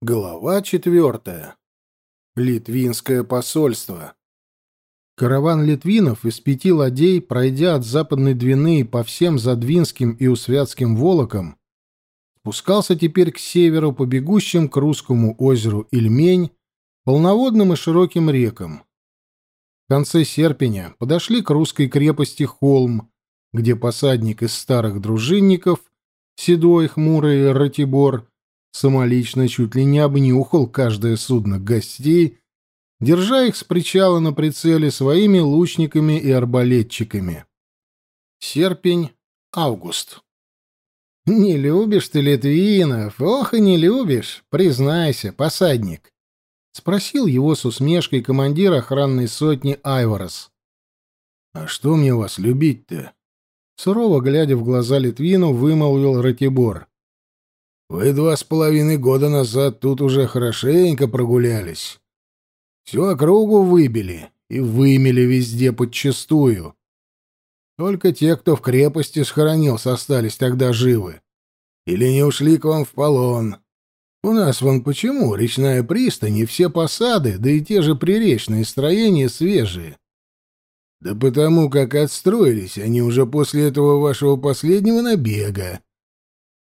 Глава четвертая. Литвинское посольство. Караван литвинов из пяти ладей, пройдя от западной Двины по всем Задвинским и Усвятским волокам, спускался теперь к северу по бегущим к русскому озеру Ильмень, полноводным и широким рекам. В конце серпня подошли к русской крепости Холм, где посадник из старых дружинников, седой, хмурый Ратибор, самолично чуть ли не обнюхал каждое судно гостей, держа их с причала на прицеле своими лучниками и арбалетчиками. Серпень, август. «Не любишь ты Литвинов, ох и не любишь, признайся, посадник», — спросил его с усмешкой командир охранной сотни Айворос. «А что мне вас любить-то?» Сурово глядя в глаза Литвину, вымолвил Ратибор. Вы два с половиной года назад тут уже хорошенько прогулялись. Всю округу выбили и вымели везде подчистую. Только те, кто в крепости схоронился, остались тогда живы. Или не ушли к вам в полон. У нас вон почему речная пристань и все посады, да и те же приречные строения свежие. Да потому как отстроились они уже после этого вашего последнего набега.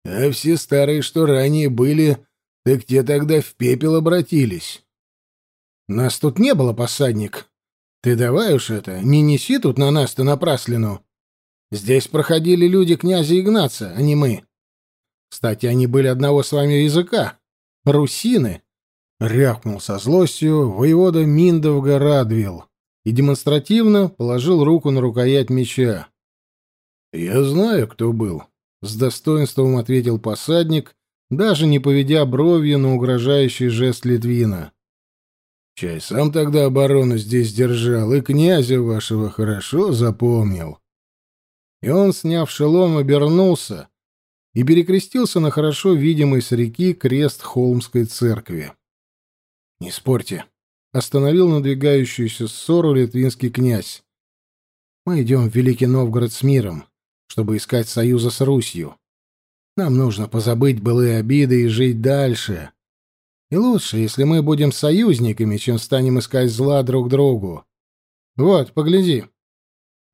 А все старые, что ранее были, так те тогда в пепел обратились. Нас тут не было, посадник. Ты давай уж это, не неси тут на нас-то напраслину. Здесь проходили люди князя Игнаца, а не мы. Кстати, они были одного с вами языка. Русины. Рявкнул со злостью воевода Миндовга Радвил и демонстративно положил руку на рукоять меча. «Я знаю, кто был. С достоинством ответил посадник, даже не поведя бровью на угрожающий жест Литвина. Чай сам тогда оборону здесь держал, и князя вашего хорошо запомнил. И он, сняв шелом, обернулся и перекрестился на хорошо видимый с реки крест Холмской церкви. — Не спорьте, — остановил надвигающуюся ссору литвинский князь. — Мы идем в Великий Новгород с миром чтобы искать союза с Русью. Нам нужно позабыть былые обиды и жить дальше. И лучше, если мы будем союзниками, чем станем искать зла друг другу. Вот, погляди.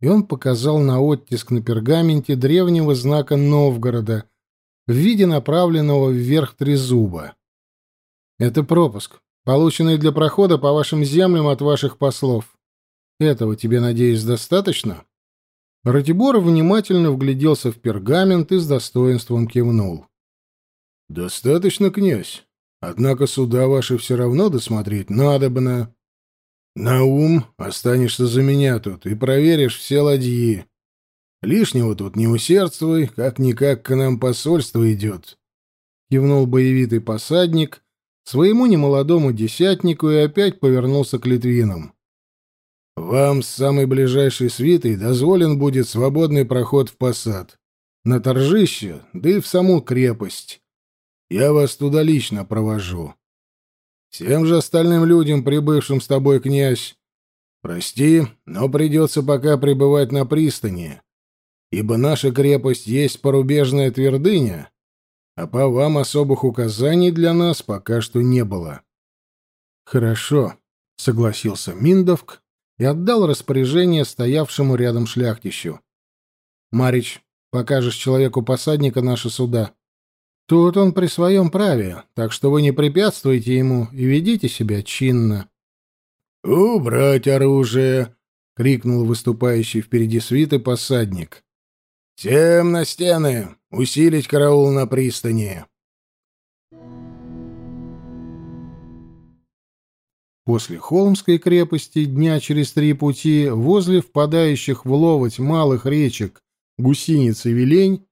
И он показал на оттиск на пергаменте древнего знака Новгорода в виде направленного вверх трезуба. Это пропуск, полученный для прохода по вашим землям от ваших послов. Этого тебе, надеюсь, достаточно? Ратибор внимательно вгляделся в пергамент и с достоинством кивнул. «Достаточно, князь. Однако суда ваши все равно досмотреть надобно. На ум останешься за меня тут и проверишь все ладьи. Лишнего тут не усердствуй, как-никак к нам посольство идет». Кивнул боевитый посадник своему немолодому десятнику и опять повернулся к Литвинам. Вам с самой ближайшей свитой дозволен будет свободный проход в посад, на торжище, да и в саму крепость. Я вас туда лично провожу. Всем же остальным людям, прибывшим с тобой, князь, прости, но придется пока пребывать на пристани, ибо наша крепость есть порубежная твердыня, а по вам особых указаний для нас пока что не было. — Хорошо, — согласился Миндовк, и отдал распоряжение стоявшему рядом шляхтищу. «Марич, покажешь человеку посадника наши суда. Тут он при своем праве, так что вы не препятствуйте ему и ведите себя чинно». «Убрать оружие!» — крикнул выступающий впереди свиты посадник. «Всем на стены! Усилить караул на пристани!» После Холмской крепости дня через три пути, возле впадающих в ловоть малых речек Гусиниц и Вилень,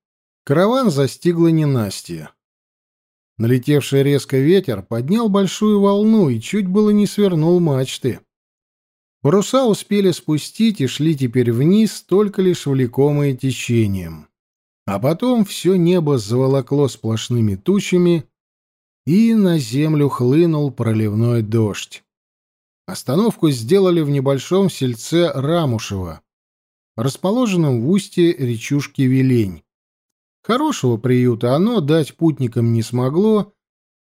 караван застигла ненастье. Налетевший резко ветер поднял большую волну и чуть было не свернул мачты. Паруса успели спустить и шли теперь вниз, только лишь влекомые течением. А потом все небо заволокло сплошными тучами, и на землю хлынул проливной дождь. Остановку сделали в небольшом сельце Рамушево, расположенном в устье речушки Вилень. Хорошего приюта оно дать путникам не смогло,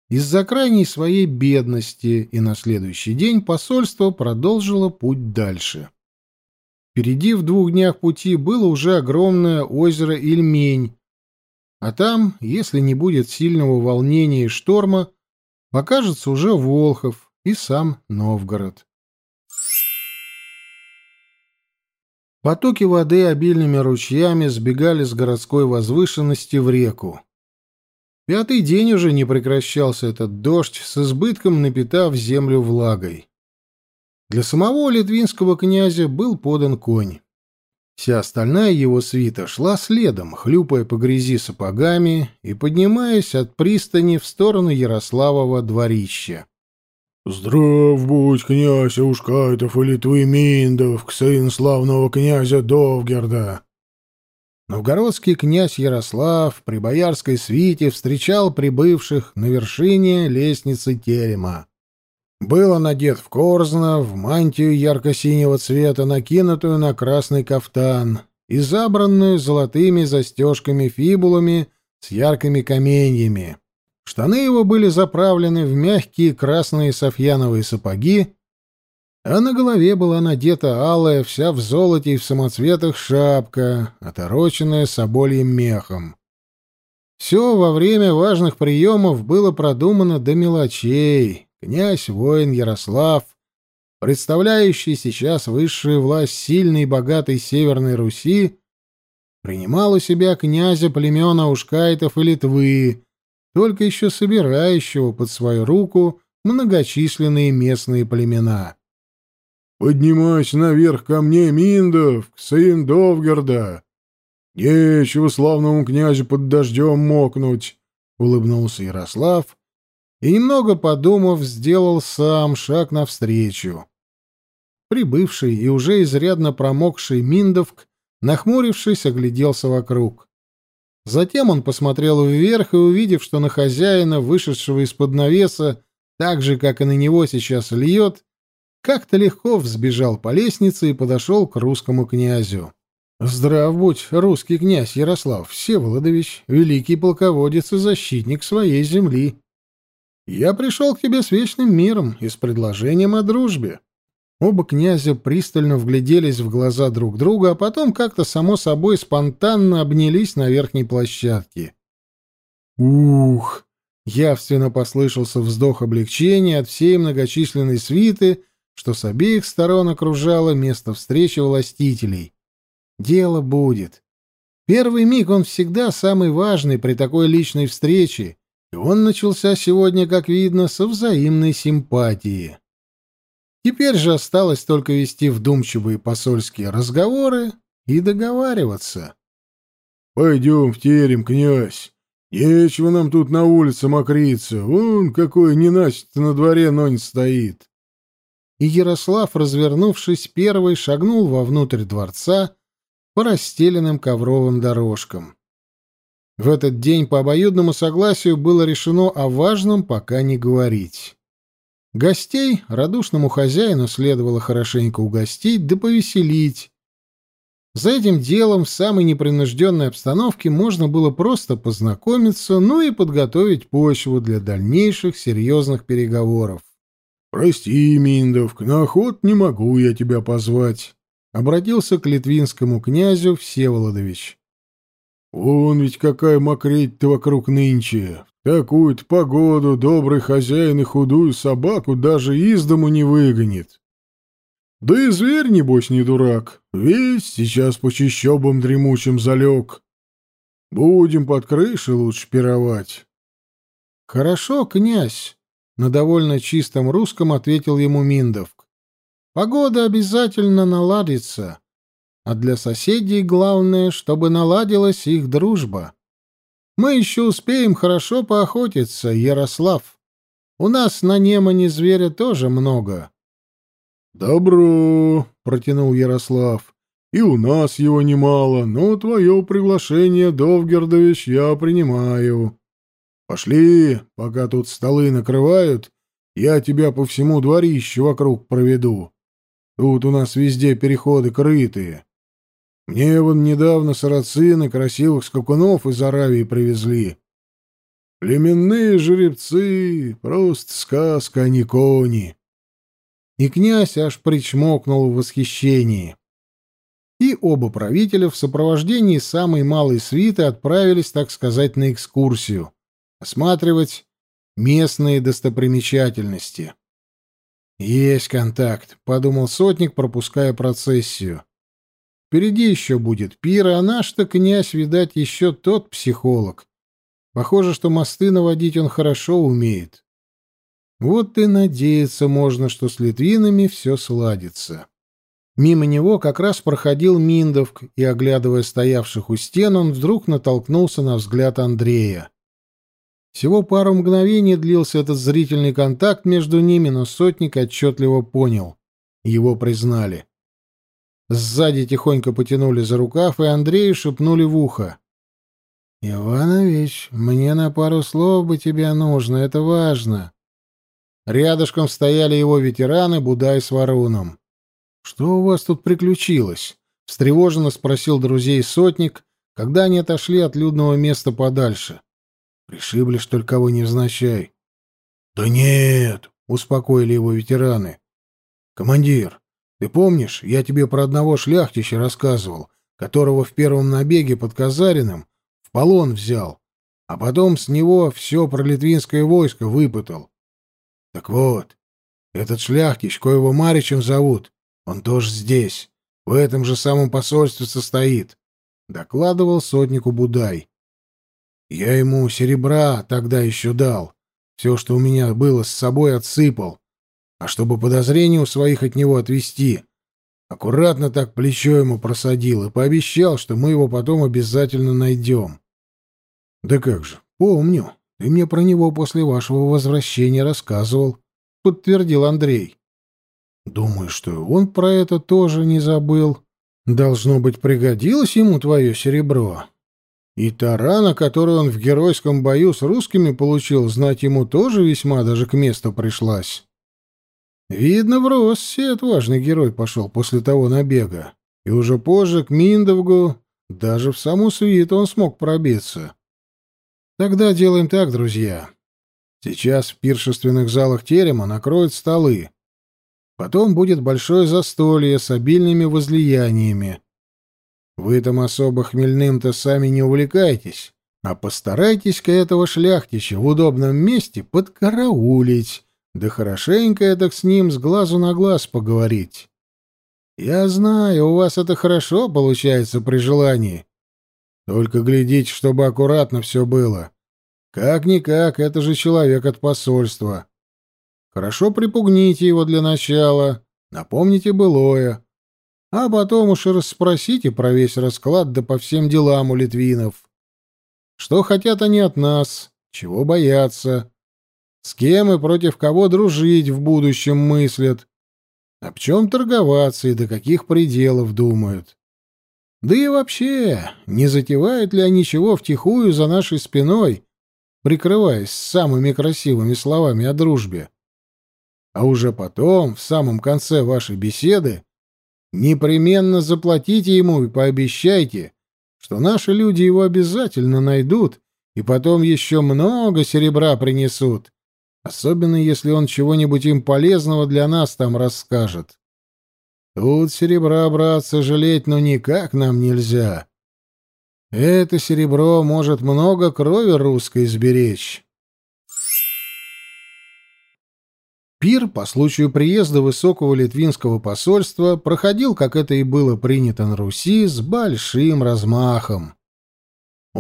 из-за крайней своей бедности, и на следующий день посольство продолжило путь дальше. Впереди в двух днях пути было уже огромное озеро Ильмень, а там, если не будет сильного волнения и шторма, покажется уже Волхов и сам Новгород. Потоки воды обильными ручьями сбегали с городской возвышенности в реку. Пятый день уже не прекращался этот дождь, с избытком напитав землю влагой. Для самого литвинского князя был подан конь. Вся остальная его свита шла следом, хлюпая по грязи сапогами и поднимаясь от пристани в сторону Ярославова дворища. «Здрав будь, князь Аушкайтов и Литвы Миндов, сын славного князя Довгерда!» Новгородский князь Ярослав при боярской свите встречал прибывших на вершине лестницы терема. Был он одет в корзно, в мантию ярко-синего цвета, накинутую на красный кафтан и забранную золотыми застежками-фибулами с яркими каменьями. Штаны его были заправлены в мягкие красные софьяновые сапоги, а на голове была надета алая, вся в золоте и в самоцветах шапка, отороченная собольем мехом. Все во время важных приемов было продумано до мелочей. Князь-воин Ярослав, представляющий сейчас высшую власть сильной и богатой Северной Руси, принимал у себя князя племена Ушкайтов и Литвы, только еще собирающего под свою руку многочисленные местные племена. «Поднимайся наверх ко мне, Миндов, сын Довгерда! Нечего славному князю под дождем мокнуть!» — улыбнулся Ярослав и, немного подумав, сделал сам шаг навстречу. Прибывший и уже изрядно промокший Миндовк, нахмурившись, огляделся вокруг. Затем он посмотрел вверх и, увидев, что на хозяина, вышедшего из-под навеса, так же, как и на него сейчас льет, как-то легко взбежал по лестнице и подошел к русскому князю. «Здрав будь, русский князь Ярослав Всеволодович, великий полководец и защитник своей земли. Я пришел к тебе с вечным миром и с предложением о дружбе». Оба князя пристально вгляделись в глаза друг друга, а потом как-то само собой спонтанно обнялись на верхней площадке. «Ух!» — явственно послышался вздох облегчения от всей многочисленной свиты, что с обеих сторон окружало место встречи властителей. «Дело будет». Первый миг он всегда самый важный при такой личной встрече, и он начался сегодня, как видно, со взаимной симпатии. Теперь же осталось только вести вдумчивые посольские разговоры и договариваться. — Пойдем в терем, князь. Нечего нам тут на улице мокриться. Вон какой ненастье на дворе нонь стоит. И Ярослав, развернувшись первый, шагнул вовнутрь дворца по расстеленным ковровым дорожкам. В этот день по обоюдному согласию было решено о важном пока не говорить. Гостей радушному хозяину следовало хорошенько угостить да повеселить. За этим делом в самой непринужденной обстановке можно было просто познакомиться, ну и подготовить почву для дальнейших серьезных переговоров. «Прости, Миндов, на охот не могу я тебя позвать», — обратился к литвинскому князю Всеволодович. «Вон ведь какая мокреть-то вокруг нынче. Такую-то погоду добрый хозяин и худую собаку даже из дому не выгонит. Да и зверь, небось, не дурак. Весь сейчас по чищобам дремучим залег. Будем под крышей лучше пировать. — Хорошо, князь, — на довольно чистом русском ответил ему Миндовк. — Погода обязательно наладится, а для соседей главное, чтобы наладилась их дружба. — мы еще успеем хорошо поохотиться, Ярослав. У нас на Немане зверя тоже много. — Добро, — протянул Ярослав. — И у нас его немало, но твое приглашение, Довгердович, я принимаю. Пошли, пока тут столы накрывают, я тебя по всему дворищу вокруг проведу. Тут у нас везде переходы крытые. Мне вон недавно сарацины красивых скакунов из Аравии привезли. Племенные жеребцы — просто сказка, а не кони. И князь аж причмокнул в восхищении. И оба правителя в сопровождении самой малой свиты отправились, так сказать, на экскурсию, осматривать местные достопримечательности. «Есть контакт», — подумал сотник, пропуская процессию. «Впереди еще будет пир, а наш-то князь, видать, еще тот психолог. Похоже, что мосты наводить он хорошо умеет. Вот и надеяться можно, что с литвинами все сладится». Мимо него как раз проходил Миндовк, и, оглядывая стоявших у стен, он вдруг натолкнулся на взгляд Андрея. Всего пару мгновений длился этот зрительный контакт между ними, но сотник отчетливо понял. Его признали. Сзади тихонько потянули за рукав, и Андрею шепнули в ухо. «Иванович, мне на пару слов бы тебя нужно, это важно». Рядышком стояли его ветераны Будай с Варуном. «Что у вас тут приключилось?» — встревоженно спросил друзей сотник, когда они отошли от людного места подальше. Пришибли, что ли, кого невзначай? — Да нет, — успокоили его ветераны. — Командир, ты помнишь, я тебе про одного шляхтища рассказывал, которого в первом набеге под Казариным в полон взял, а потом с него все про литвинское войско выпытал. Так вот, этот шляхтич, коего Маричем зовут, он тоже здесь, в этом же самом посольстве состоит, — докладывал сотнику Будай. Я ему серебра тогда еще дал. Все, что у меня было с собой, отсыпал. А чтобы подозрения у своих от него отвести, аккуратно так плечо ему просадил и пообещал, что мы его потом обязательно найдем. — Да как же, помню. Ты мне про него после вашего возвращения рассказывал, — подтвердил Андрей. — Думаю, что он про это тоже не забыл. Должно быть, пригодилось ему твое серебро. И та рана, которую он в геройском бою с русскими получил, знать ему тоже весьма даже к месту пришлась. Видно, в России отважный герой пошел после того набега. И уже позже к Миндовгу, даже в саму свиту он смог пробиться. Тогда делаем так, друзья. Сейчас в пиршественных залах терема накроют столы. Потом будет большое застолье с обильными возлияниями. Вы там особо хмельным-то сами не увлекайтесь, а постарайтесь-ка этого шляхтича в удобном месте подкараулить, да хорошенько это с ним с глазу на глаз поговорить. Я знаю, у вас это хорошо получается при желании. Только глядите, чтобы аккуратно все было. Как-никак, это же человек от посольства. Хорошо припугните его для начала, напомните былое а потом уж и расспросите про весь расклад да по всем делам у литвинов. Что хотят они от нас, чего боятся, с кем и против кого дружить в будущем мыслят, об чем торговаться и до каких пределов думают. Да и вообще, не затевают ли они чего втихую за нашей спиной, прикрываясь самыми красивыми словами о дружбе? А уже потом, в самом конце вашей беседы, Непременно заплатите ему и пообещайте, что наши люди его обязательно найдут и потом еще много серебра принесут, особенно если он чего-нибудь им полезного для нас там расскажет. Тут серебра, братцы, жалеть ну никак нам нельзя. Это серебро может много крови русской сберечь. Пир по случаю приезда высокого литвинского посольства проходил, как это и было принято на Руси, с большим размахом.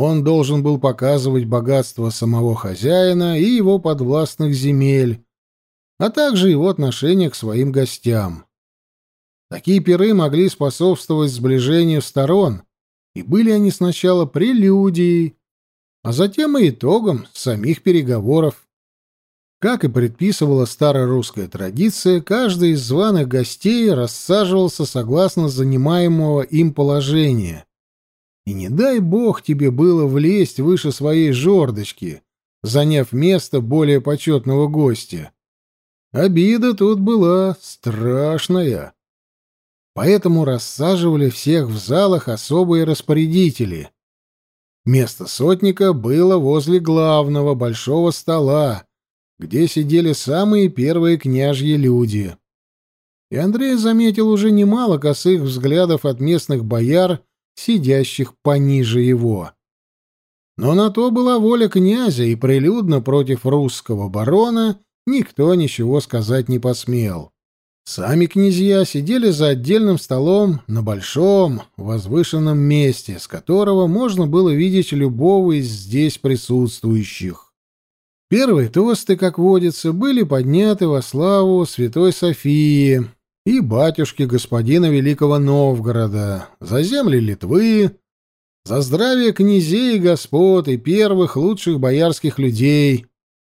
Он должен был показывать богатство самого хозяина и его подвластных земель, а также его отношение к своим гостям. Такие пиры могли способствовать сближению сторон, и были они сначала прелюдией, а затем и итогом самих переговоров. Как и предписывала старая русская традиция, каждый из званых гостей рассаживался согласно занимаемого им положения. И не дай бог тебе было влезть выше своей жердочки, заняв место более почетного гостя. Обида тут была страшная. Поэтому рассаживали всех в залах особые распорядители. Место сотника было возле главного большого стола, где сидели самые первые княжьи люди. И Андрей заметил уже немало косых взглядов от местных бояр, сидящих пониже его. Но на то была воля князя, и прилюдно против русского барона никто ничего сказать не посмел. Сами князья сидели за отдельным столом на большом, возвышенном месте, с которого можно было видеть любого из здесь присутствующих. Первые тосты, как водится, были подняты во славу Святой Софии и батюшки господина Великого Новгорода, за земли Литвы, за здравие князей и господ и первых лучших боярских людей,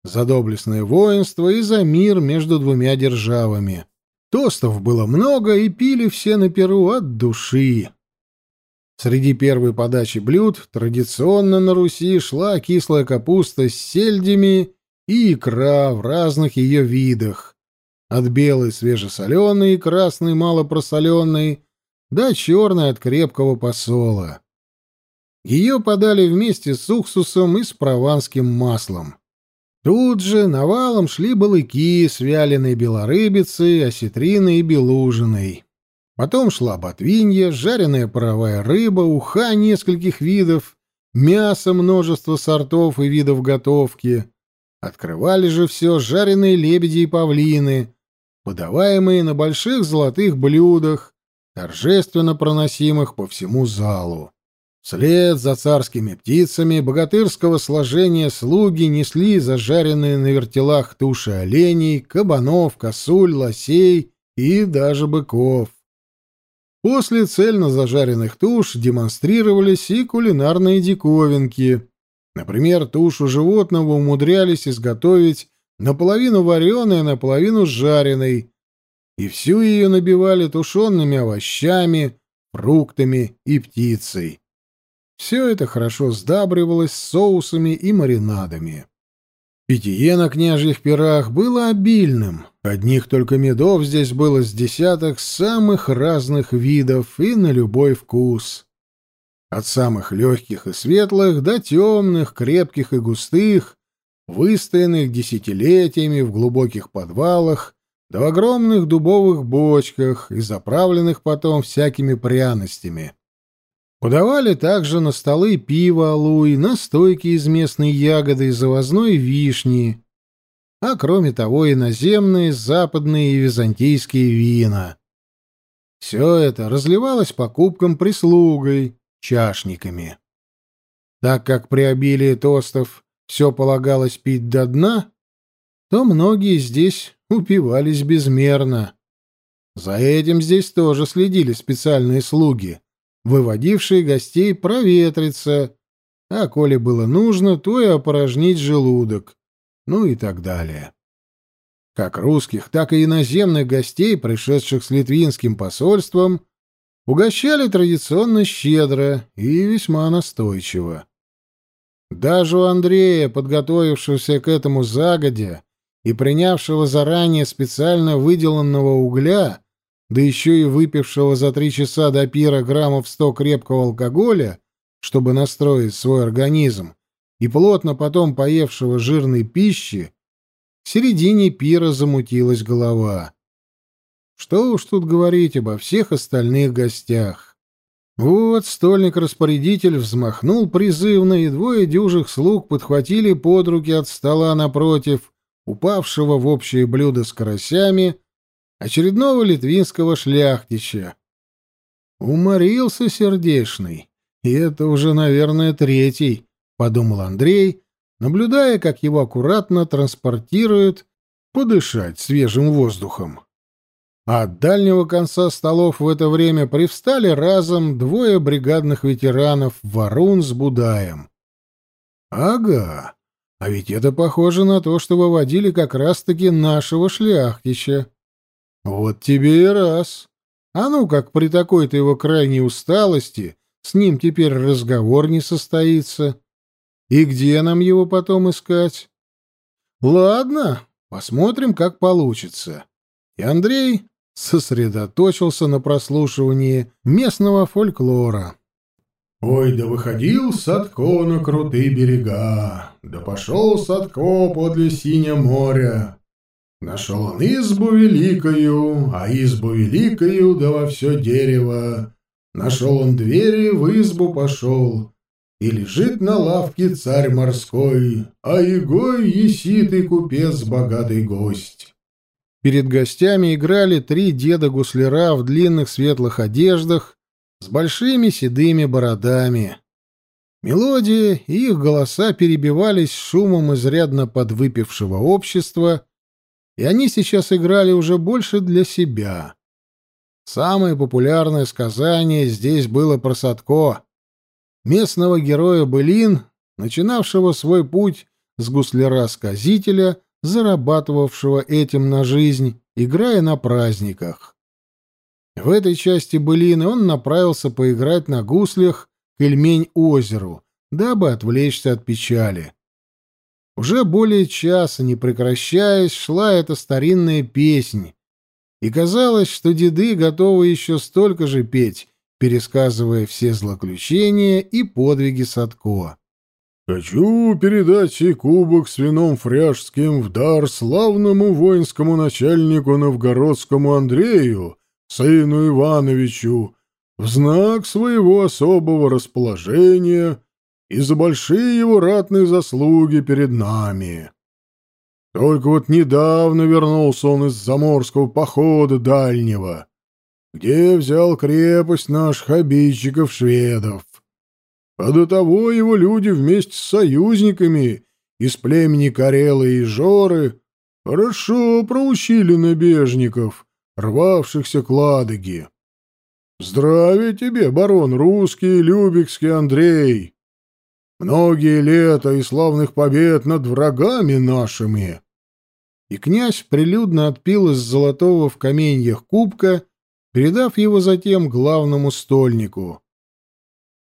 за доблестное воинство и за мир между двумя державами. Тостов было много, и пили все на перу от души. Среди первой подачи блюд традиционно на Руси шла кислая капуста с сельдями и икра в разных ее видах, от белой свежесоленой и красной малопросоленной до черной от крепкого посола. Ее подали вместе с уксусом и с прованским маслом. Тут же навалом шли балыки с вяленой белорыбицей, осетриной и белужиной. Потом шла ботвинья, жареная паровая рыба, уха нескольких видов, мясо множество сортов и видов готовки. Открывали же все жареные лебеди и павлины, подаваемые на больших золотых блюдах, торжественно проносимых по всему залу. Вслед за царскими птицами богатырского сложения слуги несли зажаренные на вертелах туши оленей, кабанов, косуль, лосей и даже быков. После цельно зажаренных туш демонстрировались и кулинарные диковинки. Например, тушу животного умудрялись изготовить наполовину вареной, наполовину жареной, и всю ее набивали тушенными овощами, фруктами и птицей. Все это хорошо сдабривалось соусами и маринадами. Питье на княжьих пирах было обильным. Одних только медов здесь было с десяток самых разных видов и на любой вкус. От самых легких и светлых до темных, крепких и густых, выстоянных десятилетиями в глубоких подвалах, до огромных дубовых бочках и заправленных потом всякими пряностями. Подавали также на столы пиво алуй, настойки из местной ягоды и завозной вишни, а кроме того иноземные, западные и византийские вина. Все это разливалось по кубкам прислугой, чашниками. Так как при обилии тостов все полагалось пить до дна, то многие здесь упивались безмерно. За этим здесь тоже следили специальные слуги — выводившие гостей проветриться, а коли было нужно, то и опорожнить желудок, ну и так далее. Как русских, так и иноземных гостей, пришедших с литвинским посольством, угощали традиционно щедро и весьма настойчиво. Даже у Андрея, подготовившегося к этому загодя и принявшего заранее специально выделанного угля, да еще и выпившего за три часа до пира граммов сто крепкого алкоголя, чтобы настроить свой организм, и плотно потом поевшего жирной пищи, в середине пира замутилась голова. Что уж тут говорить обо всех остальных гостях. Вот стольник-распорядитель взмахнул призывно, и двое дюжих слуг подхватили под руки от стола напротив, упавшего в общее блюдо с карасями, очередного литвинского шляхтича. Уморился сердешный, и это уже, наверное, третий, — подумал Андрей, наблюдая, как его аккуратно транспортируют подышать свежим воздухом. А от дальнего конца столов в это время привстали разом двое бригадных ветеранов Варун с Будаем. Ага, а ведь это похоже на то, что выводили как раз-таки нашего шляхтича. Вот тебе и раз. А ну, как при такой-то его крайней усталости с ним теперь разговор не состоится. И где нам его потом искать? Ладно, посмотрим, как получится. И Андрей сосредоточился на прослушивании местного фольклора. Ой, да выходил Садко на крутые берега, да пошел Садко подле синего моря. Нашел он избу великою, а избу великою, да во все дерево. Нашел он двери, в избу пошел, и лежит на лавке царь морской, а его еситый купец богатый гость. Перед гостями играли три деда-гусляра в длинных светлых одеждах с большими седыми бородами. Мелодии и их голоса перебивались шумом изрядно подвыпившего общества, и они сейчас играли уже больше для себя. Самое популярное сказание здесь было про Садко, местного героя былин, начинавшего свой путь с гусляра-сказителя, зарабатывавшего этим на жизнь, играя на праздниках. В этой части былины он направился поиграть на гуслях к Ильмень-озеру, дабы отвлечься от печали. Уже более часа, не прекращаясь, шла эта старинная песнь, и казалось, что деды готовы еще столько же петь, пересказывая все злоключения и подвиги Садко. «Хочу передать сей кубок с вином фряжским в дар славному воинскому начальнику новгородскому Андрею, сыну Ивановичу, в знак своего особого расположения и за большие его ратные заслуги перед нами. Только вот недавно вернулся он из заморского похода дальнего, где взял крепость наших обидчиков-шведов. А до того его люди вместе с союзниками из племени Карелы и Жоры хорошо проучили набежников, рвавшихся к Ладоге. Здравия тебе, барон русский, Любекский Андрей! Многие лета и славных побед над врагами нашими!» И князь прилюдно отпил из золотого в каменьях кубка, передав его затем главному стольнику.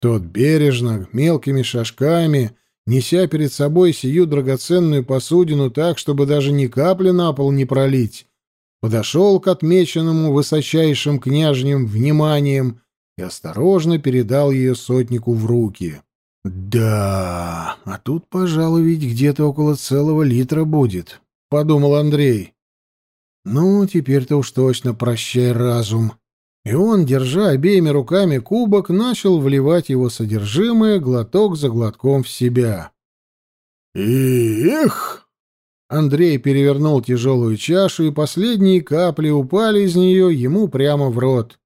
Тот бережно, мелкими шажками, неся перед собой сию драгоценную посудину так, чтобы даже ни капли на пол не пролить, подошел к отмеченному высочайшим княжнем вниманием и осторожно передал ее сотнику в руки. «Да, а тут, пожалуй, ведь где-то около целого литра будет», — подумал Андрей. «Ну, теперь-то уж точно прощай разум». И он, держа обеими руками кубок, начал вливать его содержимое глоток за глотком в себя. «Эх!» Андрей перевернул тяжелую чашу, и последние капли упали из нее ему прямо в рот.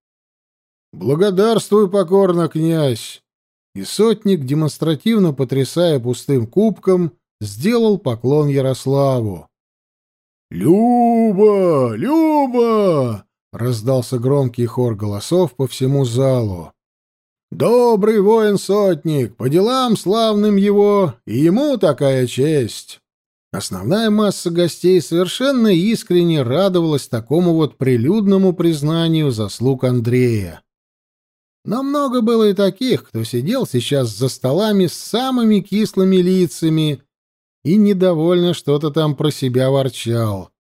«Благодарствуй покорно, князь!» И сотник, демонстративно потрясая пустым кубком, сделал поклон Ярославу. «Люба! Люба!» — раздался громкий хор голосов по всему залу. «Добрый воин-сотник! По делам славным его, и ему такая честь!» Основная масса гостей совершенно искренне радовалась такому вот прилюдному признанию заслуг Андрея. Но много было и таких, кто сидел сейчас за столами с самыми кислыми лицами и недовольно что-то там про себя ворчал.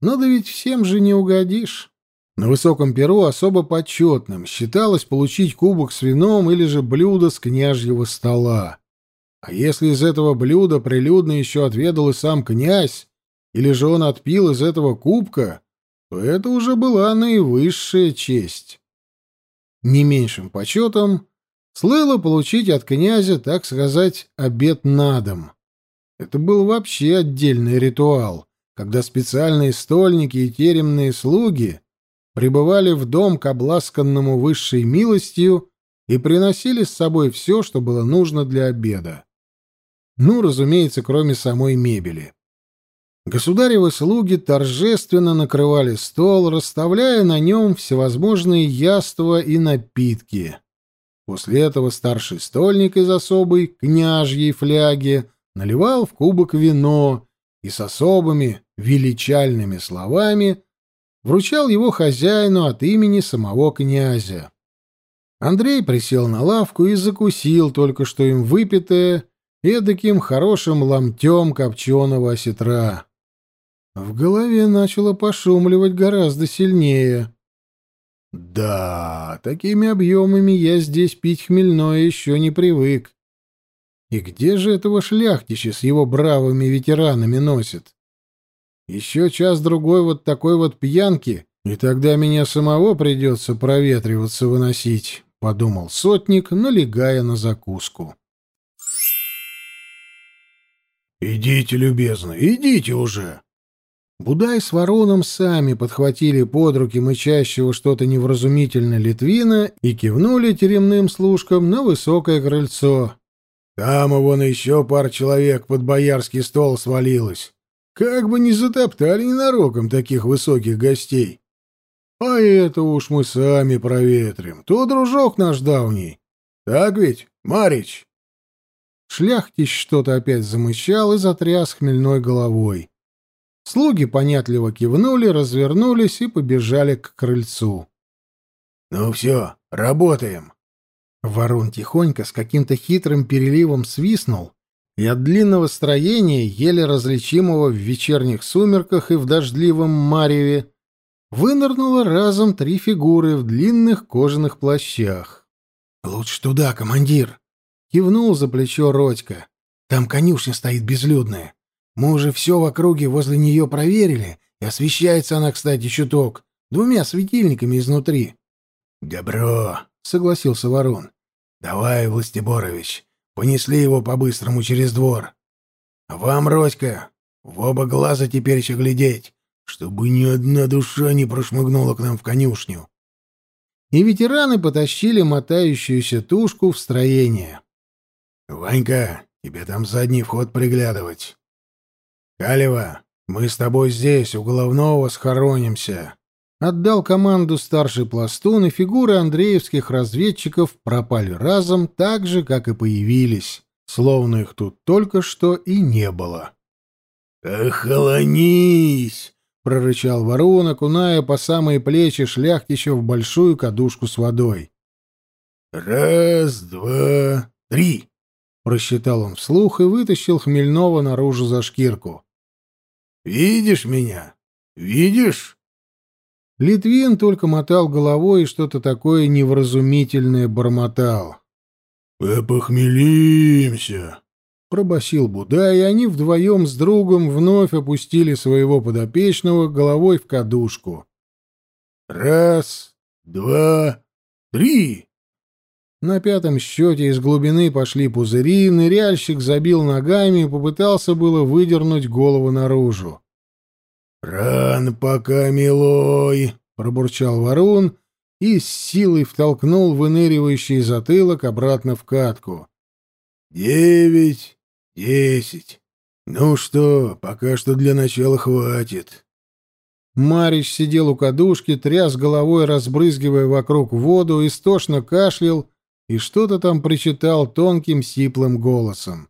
Но да ведь всем же не угодишь. На высоком перу особо почетным считалось получить кубок с вином или же блюдо с княжьего стола. А если из этого блюда прилюдно еще отведал и сам князь, или же он отпил из этого кубка, то это уже была наивысшая честь не меньшим почетом слыло получить от князя, так сказать, обед на дом. Это был вообще отдельный ритуал, когда специальные стольники и теремные слуги прибывали в дом к обласканному высшей милостью и приносили с собой все, что было нужно для обеда. Ну, разумеется, кроме самой мебели. Государевы слуги торжественно накрывали стол, расставляя на нем всевозможные яства и напитки. После этого старший стольник из особой княжьей фляги наливал в кубок вино и с особыми величальными словами вручал его хозяину от имени самого князя. Андрей присел на лавку и закусил только что им выпитое эдаким хорошим ломтем копченого осетра. В голове начало пошумливать гораздо сильнее. Да, такими объемами я здесь пить хмельное еще не привык. И где же этого шляхтища с его бравыми ветеранами носит? Еще час-другой вот такой вот пьянки, и тогда меня самого придется проветриваться выносить, — подумал сотник, налегая на закуску. «Идите, любезно, идите уже!» Будай с Вороном сами подхватили под руки мычащего что-то невразумительно Литвина и кивнули теремным служкам на высокое крыльцо. Там вон еще пар человек под боярский стол свалилось. Как бы не затоптали ненароком таких высоких гостей. А это уж мы сами проветрим. То дружок наш давний. Так ведь, Марич? Шляхтич что-то опять замычал и затряс хмельной головой. Слуги понятливо кивнули, развернулись и побежали к крыльцу. «Ну все, работаем!» Ворон тихонько с каким-то хитрым переливом свистнул, и от длинного строения, еле различимого в вечерних сумерках и в дождливом мареве, вынырнуло разом три фигуры в длинных кожаных плащах. «Лучше туда, командир!» — кивнул за плечо Родька. «Там конюшня стоит безлюдная. Мы уже все в округе возле нее проверили, и освещается она, кстати, чуток, двумя светильниками изнутри. — Добро, — согласился Ворон. — Давай, Властеборович, понесли его по-быстрому через двор. Вам, Родька, в оба глаза теперь еще глядеть, чтобы ни одна душа не прошмыгнула к нам в конюшню. И ветераны потащили мотающуюся тушку в строение. — Ванька, тебе там задний вход приглядывать. «Калева, мы с тобой здесь, у головного, схоронимся!» Отдал команду старший пластун, и фигуры андреевских разведчиков пропали разом, так же, как и появились, словно их тут только что и не было. «Охолонись!» — прорычал ворон, окуная по самые плечи шляхтища в большую кадушку с водой. «Раз, два, три!» — просчитал он вслух и вытащил хмельного наружу за шкирку. Видишь меня? Видишь?» Литвин только мотал головой и что-то такое невразумительное бормотал. «Похмелимся!» — пробасил Буда, и они вдвоем с другом вновь опустили своего подопечного головой в кадушку. «Раз, два, три!» На пятом счете из глубины пошли пузыри, ныряльщик забил ногами и попытался было выдернуть голову наружу. «Ран пока, милой!» — пробурчал ворон и с силой втолкнул выныривающий затылок обратно в катку. «Девять, десять. Ну что, пока что для начала хватит». Марич сидел у кадушки, тряс головой, разбрызгивая вокруг воду, истошно кашлял и что-то там причитал тонким сиплым голосом.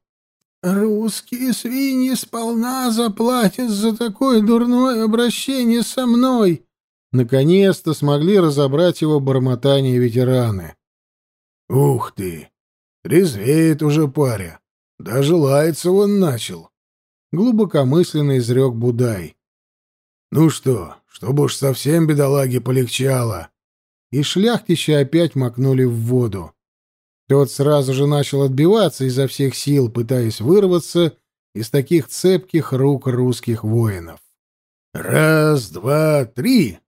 «Русские свиньи сполна заплатят за такое дурное обращение со мной!» Наконец-то смогли разобрать его бормотание ветераны. «Ух ты! Трезвеет уже паря! Даже лаяться он начал!» Глубокомысленно изрек Будай. «Ну что, чтобы уж совсем бедолаге полегчало!» И шляхтища опять макнули в воду. Тот сразу же начал отбиваться изо всех сил, пытаясь вырваться из таких цепких рук русских воинов. «Раз, два, три!»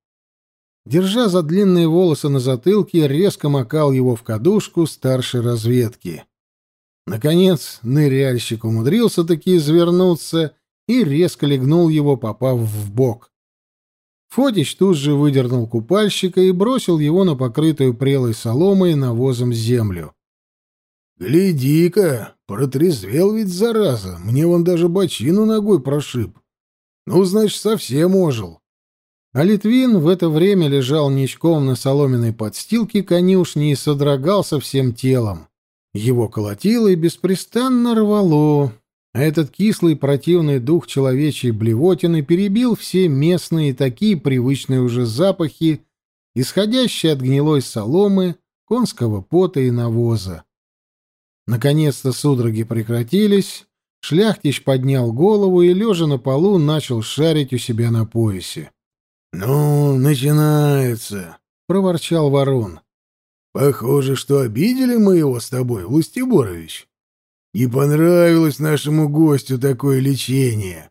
Держа за длинные волосы на затылке, резко макал его в кадушку старшей разведки. Наконец, ныряльщик умудрился таки извернуться и резко легнул его, попав в бок. Фотич тут же выдернул купальщика и бросил его на покрытую прелой соломой навозом землю. «Гляди-ка, протрезвел ведь, зараза, мне он даже бочину ногой прошиб. Ну, значит, совсем ожил». А Литвин в это время лежал ничком на соломенной подстилке конюшни и содрогался всем телом. Его колотило и беспрестанно рвало, а этот кислый противный дух человечьей блевотины перебил все местные такие привычные уже запахи, исходящие от гнилой соломы, конского пота и навоза. Наконец-то судороги прекратились, шляхтич поднял голову и, лежа на полу, начал шарить у себя на поясе. «Ну, начинается!» — проворчал ворон. Похоже, что обидели мы его с тобой, Лустиборович. Не понравилось нашему гостю такое лечение.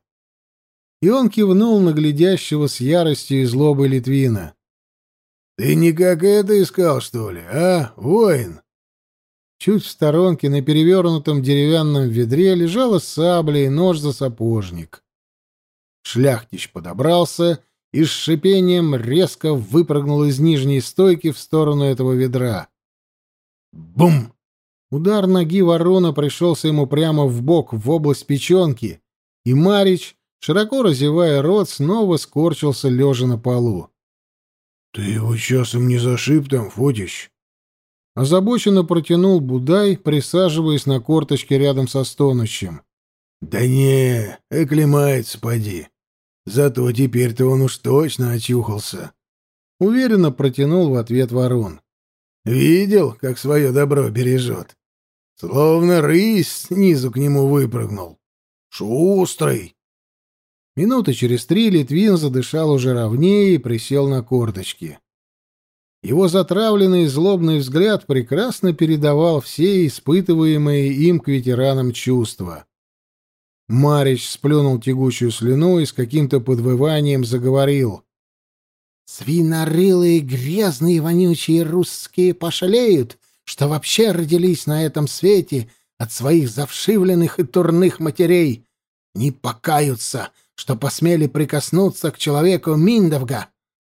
И он кивнул на глядящего с яростью и злобой Литвина. Ты никак это искал, что ли, а, воин? Чуть в сторонке на перевернутом деревянном ведре лежала сабля и нож за сапожник. Шляхтич подобрался и с шипением резко выпрыгнул из нижней стойки в сторону этого ведра. Бум! Удар ноги ворона пришелся ему прямо в бок, в область печенки, и Марич, широко разевая рот, снова скорчился лежа на полу. — Ты его часом не зашиб там, Фотищ? Озабоченно протянул Будай, присаживаясь на корточке рядом со стонущим. — Да не, оклемается, поди. Зато теперь-то он уж точно очухался. Уверенно протянул в ответ ворон. Видел, как свое добро бережет? Словно рысь снизу к нему выпрыгнул. Шустрый. Минуты через три Литвин задышал уже ровнее и присел на корточки. Его затравленный и злобный взгляд прекрасно передавал все испытываемые им к ветеранам чувства. Марич сплюнул тягучую слюну и с каким-то подвыванием заговорил. «Свинорылые, грязные, вонючие русские пошалеют, что вообще родились на этом свете от своих завшивленных и турных матерей. Не покаются, что посмели прикоснуться к человеку Миндовга.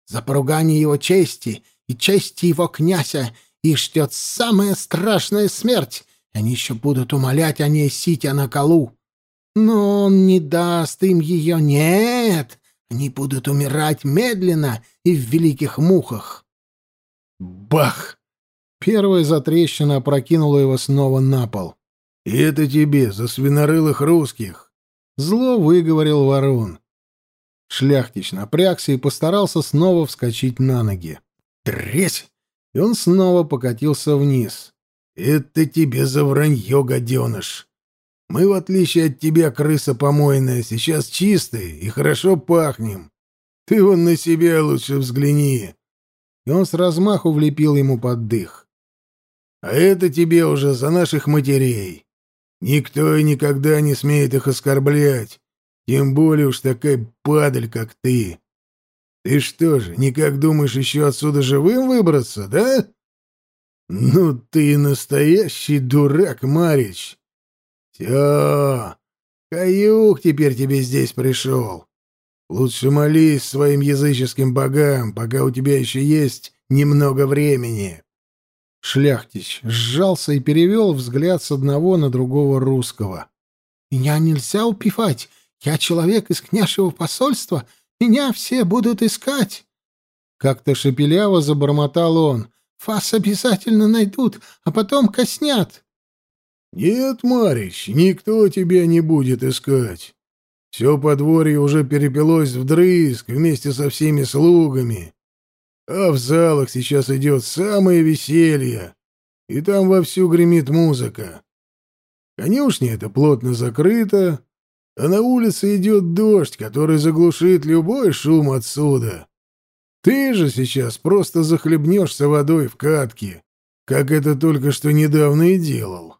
За поругание его чести и чести его князя их ждет самая страшная смерть. Они еще будут умолять о ней, ситя на колу. Но он не даст им ее. Нет, они будут умирать медленно и в великих мухах. Бах! Первая затрещина опрокинула его снова на пол. «И это тебе, за свинорылых русских!» Зло выговорил ворон. Шляхтич напрягся и постарался снова вскочить на ноги. Тресь! И он снова покатился вниз. «Это тебе за вранье, гаденыш! Мы, в отличие от тебя, крыса помойная, сейчас чистые и хорошо пахнем. Ты вон на себя лучше взгляни. И он с размаху влепил ему под дых. А это тебе уже за наших матерей. Никто и никогда не смеет их оскорблять, тем более уж такая падаль, как ты. Ты что же, никак думаешь еще отсюда живым выбраться, да? Ну ты настоящий дурак, Марич. Все, каюк теперь тебе здесь пришел. Лучше молись своим языческим богам, пока у тебя еще есть немного времени. Шляхтич сжался и перевел взгляд с одного на другого русского. «Меня нельзя упивать. Я человек из княжего посольства. Меня все будут искать». Как-то шепеляво забормотал он. «Вас обязательно найдут, а потом коснят». «Нет, Марич, никто тебя не будет искать. Все подворье уже перепилось вдрызг вместе со всеми слугами. А в залах сейчас идет самое веселье, и там вовсю гремит музыка. Конюшня это плотно закрыта, а на улице идет дождь, который заглушит любой шум отсюда. Ты же сейчас просто захлебнешься водой в катке, как это только что недавно и делал.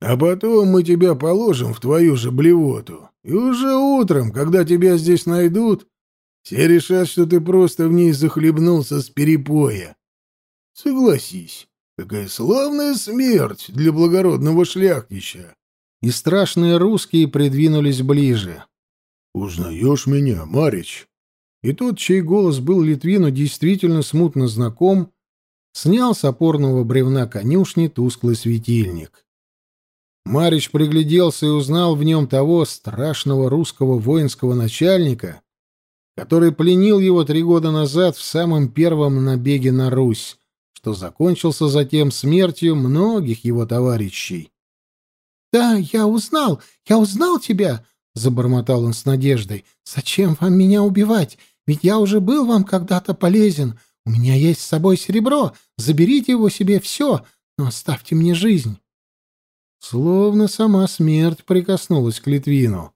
А потом мы тебя положим в твою же блевоту. И уже утром, когда тебя здесь найдут, все решат, что ты просто в ней захлебнулся с перепоя. Согласись, какая славная смерть для благородного шляхтища. И страшные русские придвинулись ближе. «Узнаешь меня, Марич?» И тот, чей голос был Литвину действительно смутно знаком, снял с опорного бревна конюшни тусклый светильник. Марич пригляделся и узнал в нем того страшного русского воинского начальника, который пленил его три года назад в самом первом набеге на Русь, что закончился затем смертью многих его товарищей. — Да, я узнал, я узнал тебя, — забормотал он с надеждой. — Зачем вам меня убивать? Ведь я уже был вам когда-то полезен. У меня есть с собой серебро. Заберите его себе все, но оставьте мне жизнь. Словно сама смерть прикоснулась к Литвину.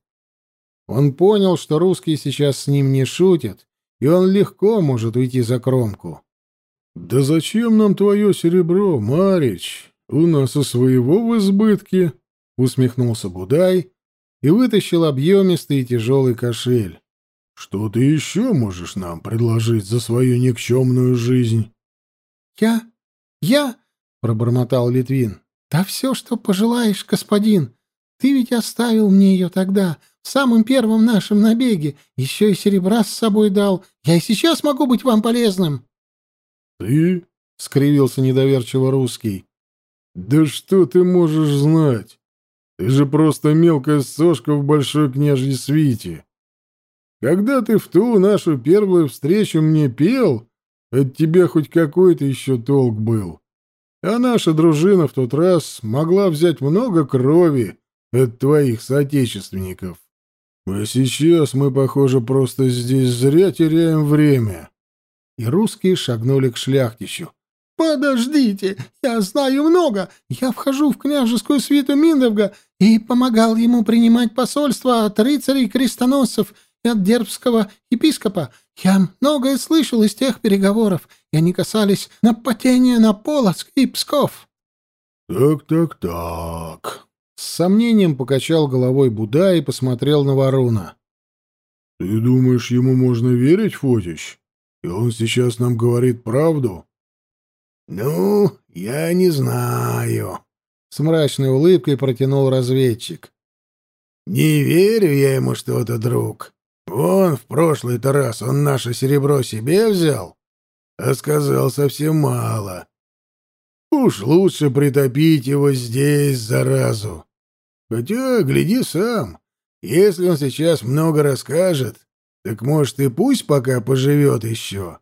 Он понял, что русские сейчас с ним не шутят, и он легко может уйти за кромку. «Да зачем нам твое серебро, Марич? У нас и своего в избытке», — усмехнулся Будай и вытащил объемистый и тяжелый кошель. «Что ты еще можешь нам предложить за свою никчемную жизнь?» «Я? Я?» — пробормотал Литвин. «Да все, что пожелаешь, господин. Ты ведь оставил мне ее тогда, в самом первом нашем набеге. Еще и серебра с собой дал. Я и сейчас могу быть вам полезным». «Ты?» — скривился недоверчиво русский. «Да что ты можешь знать? Ты же просто мелкая сошка в большой княжьей свите. Когда ты в ту нашу первую встречу мне пел, от тебя хоть какой-то еще толк был. А наша дружина в тот раз могла взять много крови от твоих соотечественников. А сейчас мы, похоже, просто здесь зря теряем время. И русские шагнули к шляхтищу. «Подождите, я знаю много. Я вхожу в княжескую свиту Миндовга и помогал ему принимать посольство от рыцарей-крестоносцев и от дербского епископа. Я многое слышал из тех переговоров, и они касались нападения на Полоцк и Псков». «Так-так-так», — с сомнением покачал головой Буда и посмотрел на Варуна. «Ты думаешь, ему можно верить, Фотич? И он сейчас нам говорит правду?» «Ну, я не знаю», — с мрачной улыбкой протянул разведчик. «Не верю я ему что-то, друг. Вон, в прошлый-то раз он наше серебро себе взял, а сказал совсем мало. Уж лучше притопить его здесь, заразу. Хотя, гляди сам, если он сейчас много расскажет, так, может, и пусть пока поживет еще.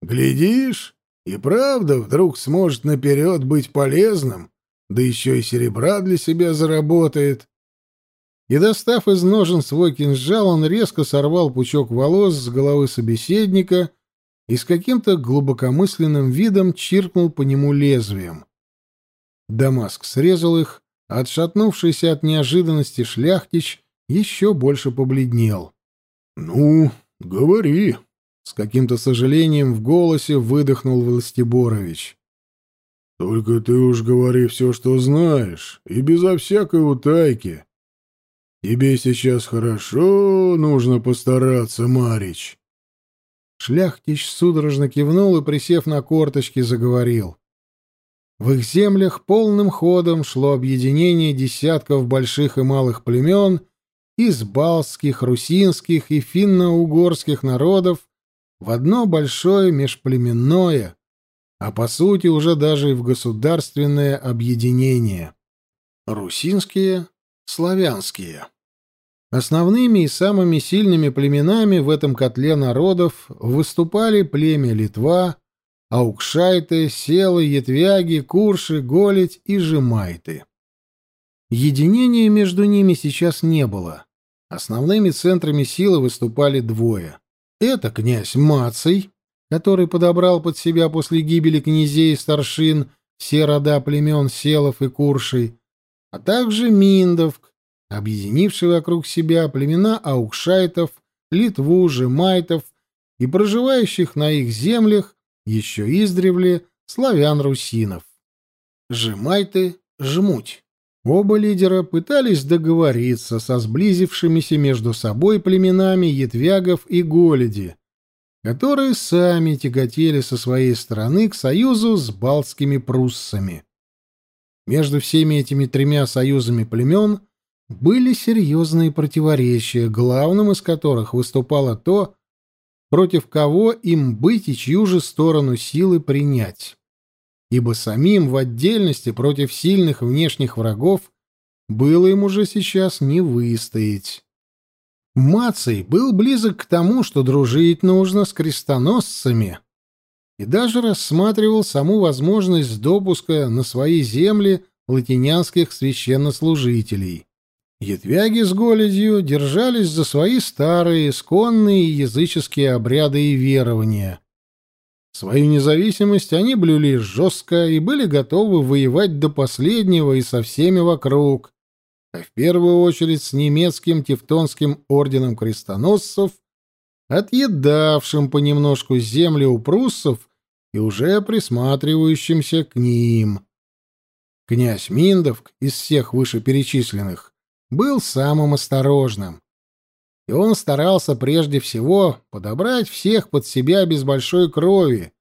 Глядишь, и правда вдруг сможет наперед быть полезным, да еще и серебра для себя заработает и, достав из ножен свой кинжал, он резко сорвал пучок волос с головы собеседника и с каким-то глубокомысленным видом чиркнул по нему лезвием. Дамаск срезал их, а отшатнувшийся от неожиданности шляхтич еще больше побледнел. — Ну, говори, — с каким-то сожалением в голосе выдохнул Властеборович. — Только ты уж говори все, что знаешь, и безо всякой утайки. Тебе сейчас хорошо нужно постараться, Марич. Шляхтич судорожно кивнул и, присев на корточки, заговорил. В их землях полным ходом шло объединение десятков больших и малых племен из балтских, русинских и финно-угорских народов в одно большое межплеменное, а по сути уже даже и в государственное объединение. Русинские, славянские. Основными и самыми сильными племенами в этом котле народов выступали племя Литва, Аукшайты, Селы, Етвяги, Курши, Голедь и Жемайты. Единения между ними сейчас не было. Основными центрами силы выступали двое. Это князь Маций, который подобрал под себя после гибели князей и старшин все рода племен Селов и Куршей, а также Миндовк, объединивший вокруг себя племена аукшайтов, литву, жемайтов и проживающих на их землях еще издревле славян-русинов. Жемайты — жмуть. Оба лидера пытались договориться со сблизившимися между собой племенами Етвягов и Голеди, которые сами тяготели со своей стороны к союзу с балтскими пруссами. Между всеми этими тремя союзами племен — были серьезные противоречия, главным из которых выступало то, против кого им быть и чью же сторону силы принять. Ибо самим в отдельности против сильных внешних врагов было им уже сейчас не выстоять. Маций был близок к тому, что дружить нужно с крестоносцами, и даже рассматривал саму возможность допуска на свои земли латинянских священнослужителей. Ятвяги с Голедью держались за свои старые, исконные языческие обряды и верования. Свою независимость они блюли жестко и были готовы воевать до последнего и со всеми вокруг, а в первую очередь с немецким Тевтонским орденом крестоносцев, отъедавшим понемножку земли у пруссов и уже присматривающимся к ним. Князь Миндовк из всех вышеперечисленных был самым осторожным. И он старался прежде всего подобрать всех под себя без большой крови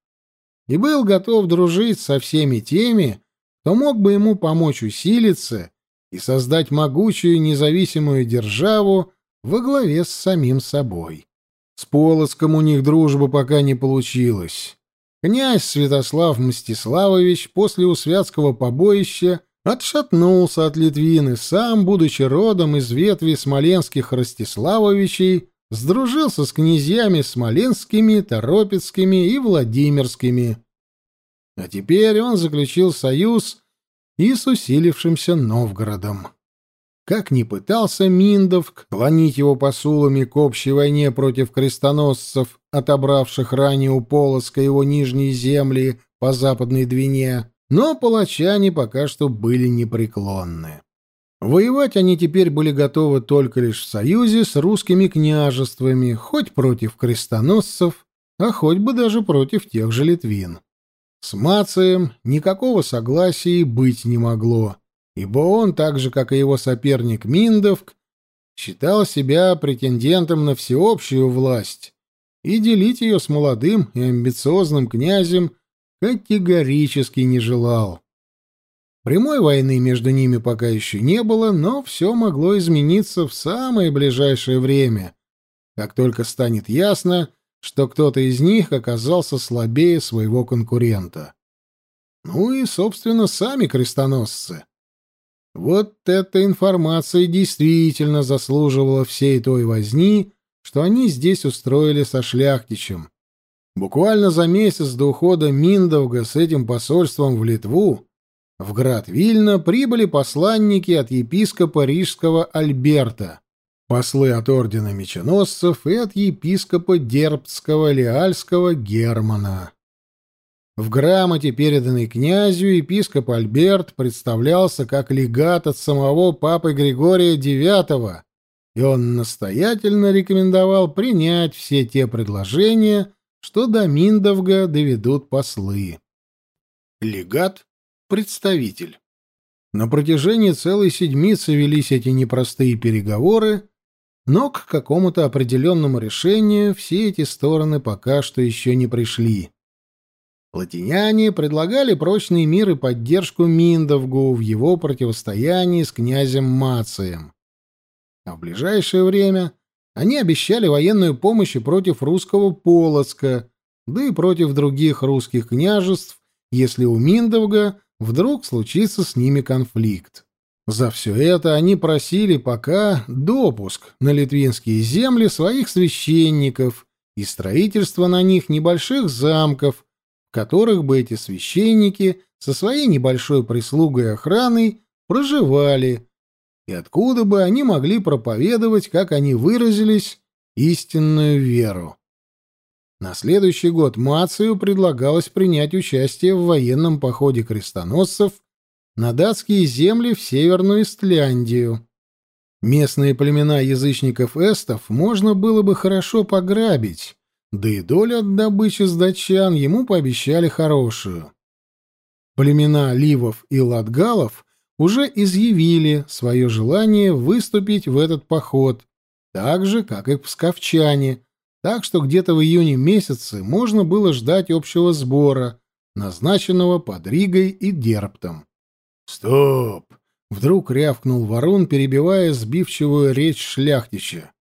и был готов дружить со всеми теми, кто мог бы ему помочь усилиться и создать могучую независимую державу во главе с самим собой. С Полоцком у них дружба пока не получилась. Князь Святослав Мстиславович после усвятского побоища отшатнулся от Литвины, сам, будучи родом из ветви смоленских Ростиславовичей, сдружился с князьями смоленскими, торопецкими и владимирскими. А теперь он заключил союз и с усилившимся Новгородом. Как ни пытался Миндовк клонить его посулами к общей войне против крестоносцев, отобравших ранее у Полоска его нижние земли по западной Двине, но палачане пока что были непреклонны. Воевать они теперь были готовы только лишь в союзе с русскими княжествами, хоть против крестоносцев, а хоть бы даже против тех же литвин. С Мацием никакого согласия быть не могло, ибо он, так же, как и его соперник Миндовк, считал себя претендентом на всеобщую власть, и делить ее с молодым и амбициозным князем категорически не желал. Прямой войны между ними пока еще не было, но все могло измениться в самое ближайшее время, как только станет ясно, что кто-то из них оказался слабее своего конкурента. Ну и, собственно, сами крестоносцы. Вот эта информация действительно заслуживала всей той возни, что они здесь устроили со шляхтичем. Буквально за месяц до ухода Миндовга с этим посольством в Литву в град Вильна прибыли посланники от епископа рижского Альберта, послы от ордена меченосцев и от епископа Дербцкого Леальского Германа. В грамоте, переданной князю, епископ Альберт представлялся как легат от самого папы Григория IX, и он настоятельно рекомендовал принять все те предложения, что до Миндовга доведут послы. Легат представитель. На протяжении целой седмицы велись эти непростые переговоры, но к какому-то определенному решению все эти стороны пока что еще не пришли. Латиняне предлагали прочный мир и поддержку Миндовгу в его противостоянии с князем Мацием. А в ближайшее время они обещали военную помощь против русского Полоцка, да и против других русских княжеств, если у Миндовга Вдруг случится с ними конфликт. За все это они просили пока допуск на литвинские земли своих священников и строительство на них небольших замков, в которых бы эти священники со своей небольшой прислугой и охраной проживали, и откуда бы они могли проповедовать, как они выразились, истинную веру. На следующий год Мацию предлагалось принять участие в военном походе крестоносцев на датские земли в Северную Истляндию. Местные племена язычников-эстов можно было бы хорошо пограбить, да и долю от добычи с датчан ему пообещали хорошую. Племена ливов и латгалов уже изъявили свое желание выступить в этот поход, так же, как и псковчане – так что где-то в июне месяце можно было ждать общего сбора, назначенного под Ригой и Дерптом. «Стоп!» — вдруг рявкнул Ворон, перебивая сбивчивую речь шляхтича.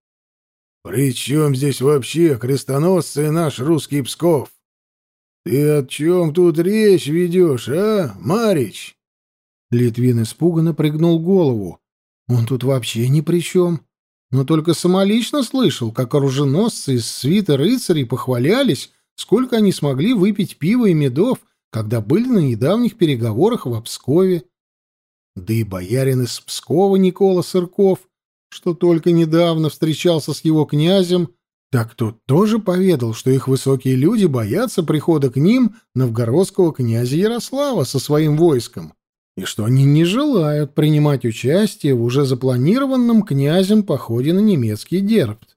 «При чем здесь вообще крестоносцы наш русский Псков? Ты о чем тут речь ведешь, а, Марич?» Литвин испуганно пригнул голову. «Он тут вообще ни при чем но только самолично слышал, как оруженосцы из свиты рыцарей похвалялись, сколько они смогли выпить пива и медов, когда были на недавних переговорах в Пскове. Да и боярин из Пскова Никола Сырков, что только недавно встречался с его князем, так тот тоже поведал, что их высокие люди боятся прихода к ним новгородского князя Ярослава со своим войском и что они не желают принимать участие в уже запланированном князем походе на немецкий Дербт.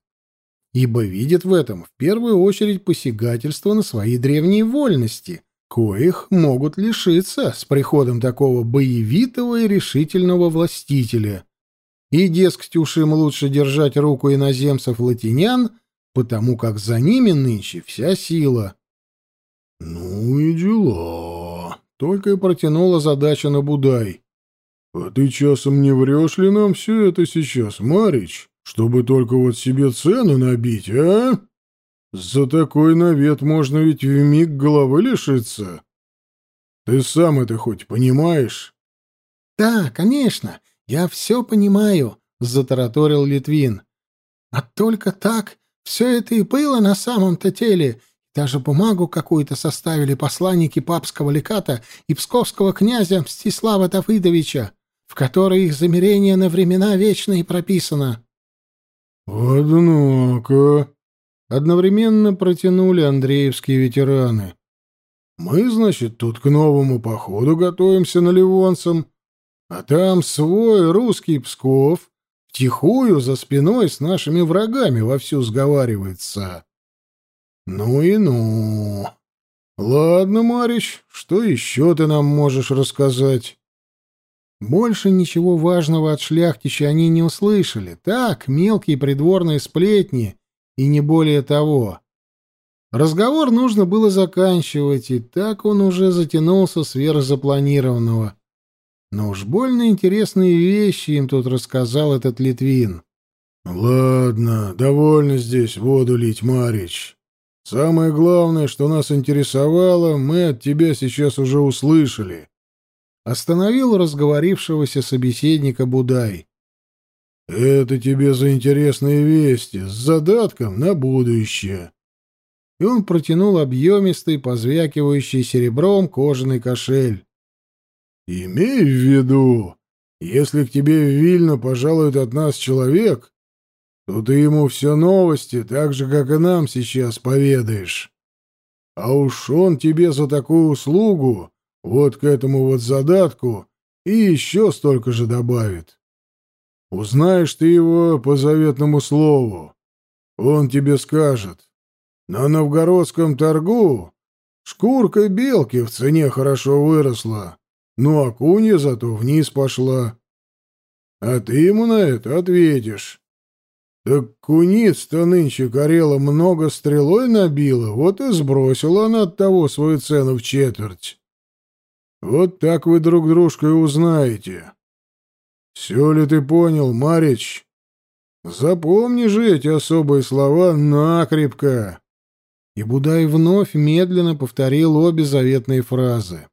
ибо видит в этом в первую очередь посягательство на свои древние вольности, коих могут лишиться с приходом такого боевитого и решительного властителя. И, дескать, уж им лучше держать руку иноземцев-латинян, потому как за ними нынче вся сила. — Ну и дела. Только и протянула задача на Будай. — А ты часом не врешь ли нам все это сейчас, Марич? Чтобы только вот себе цену набить, а? За такой навет можно ведь в миг головы лишиться. Ты сам это хоть понимаешь? — Да, конечно, я все понимаю, — затараторил Литвин. — А только так все это и было на самом-то деле. Даже бумагу какую-то составили посланники папского леката и псковского князя Мстислава Давыдовича, в которой их замерение на времена вечные прописано. «Однако...» — одновременно протянули андреевские ветераны. «Мы, значит, тут к новому походу готовимся на Ливонцам, а там свой русский Псков втихую за спиной с нашими врагами вовсю сговаривается. Ну и ну. Ладно, Марич, что еще ты нам можешь рассказать?» Больше ничего важного от шляхтича они не услышали. Так, мелкие придворные сплетни, и не более того. Разговор нужно было заканчивать, и так он уже затянулся сверх запланированного. Но уж больно интересные вещи им тут рассказал этот Литвин. «Ладно, довольно здесь воду лить, Марич. Самое главное, что нас интересовало, мы от тебя сейчас уже услышали. Остановил разговорившегося собеседника Будай. «Это тебе за интересные вести, с задатком на будущее». И он протянул объемистый, позвякивающий серебром кожаный кошель. «Имей в виду, если к тебе в Вильно пожалует от нас человек, то ты ему все новости, так же, как и нам сейчас, поведаешь. А уж он тебе за такую услугу вот к этому вот задатку и еще столько же добавит. Узнаешь ты его по заветному слову. Он тебе скажет. На новгородском торгу шкурка белки в цене хорошо выросла, но окунья зато вниз пошла. А ты ему на это ответишь. Так куниц-то нынче Карела много стрелой набила, вот и сбросила она от того свою цену в четверть. Вот так вы друг дружку и узнаете. Все ли ты понял, Марич? Запомни же эти особые слова накрепко. И Будай вновь медленно повторил обе заветные фразы.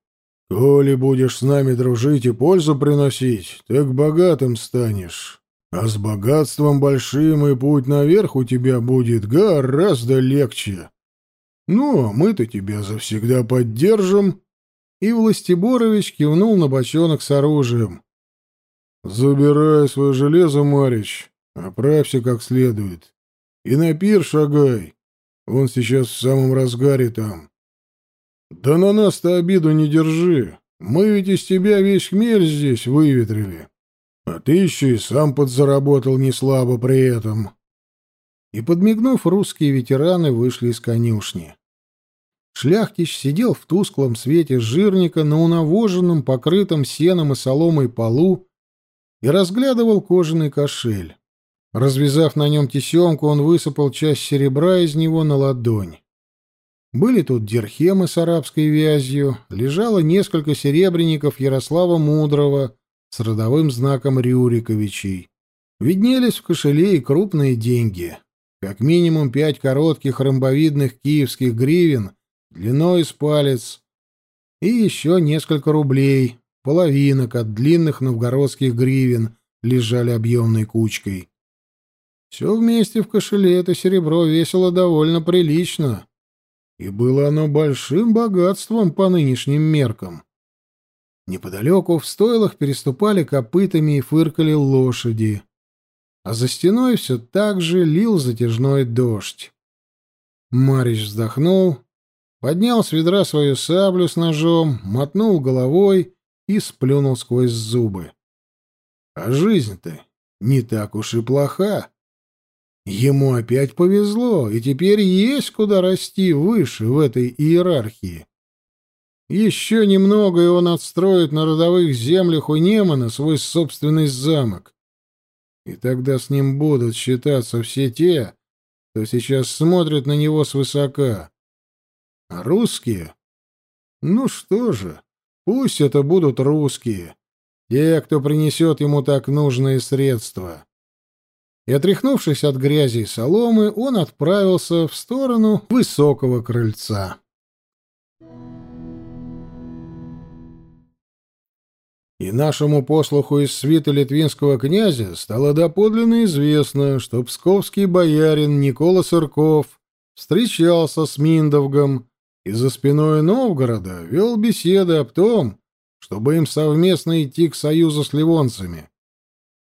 «Коли будешь с нами дружить и пользу приносить, так богатым станешь. А с богатством большим и путь наверх у тебя будет гораздо легче. Ну, а мы-то тебя завсегда поддержим и Властеборович кивнул на бочонок с оружием. «Забирай свое железо, Марич, оправься как следует. И на пир шагай, он сейчас в самом разгаре там. Да на нас-то обиду не держи, мы ведь из тебя весь хмель здесь выветрили. А ты еще и сам подзаработал неслабо при этом». И, подмигнув, русские ветераны вышли из конюшни. Шляхтич сидел в тусклом свете жирника на унавоженном, покрытом сеном и соломой полу и разглядывал кожаный кошель. Развязав на нем тесемку, он высыпал часть серебра из него на ладонь. Были тут дирхемы с арабской вязью, лежало несколько серебряников Ярослава Мудрого с родовым знаком Рюриковичей. Виднелись в кошеле и крупные деньги. Как минимум пять коротких ромбовидных киевских гривен длиной с палец, и еще несколько рублей, половинок от длинных новгородских гривен, лежали объемной кучкой. Все вместе в кошеле это серебро весило довольно прилично, и было оно большим богатством по нынешним меркам. Неподалеку в стойлах переступали копытами и фыркали лошади, а за стеной все так же лил затяжной дождь. Марич вздохнул поднял с ведра свою саблю с ножом, мотнул головой и сплюнул сквозь зубы. А жизнь-то не так уж и плоха. Ему опять повезло, и теперь есть куда расти выше в этой иерархии. Еще немного, и он отстроит на родовых землях у Немана свой собственный замок. И тогда с ним будут считаться все те, кто сейчас смотрит на него свысока. А русские? Ну что же, пусть это будут русские, те, кто принесет ему так нужные средства. И, отряхнувшись от грязи и соломы, он отправился в сторону высокого крыльца. И нашему послуху из свита литвинского князя стало доподлинно известно, что псковский боярин Никола Сырков встречался с Миндовгом и за спиной Новгорода вел беседы об том, чтобы им совместно идти к союзу с ливонцами.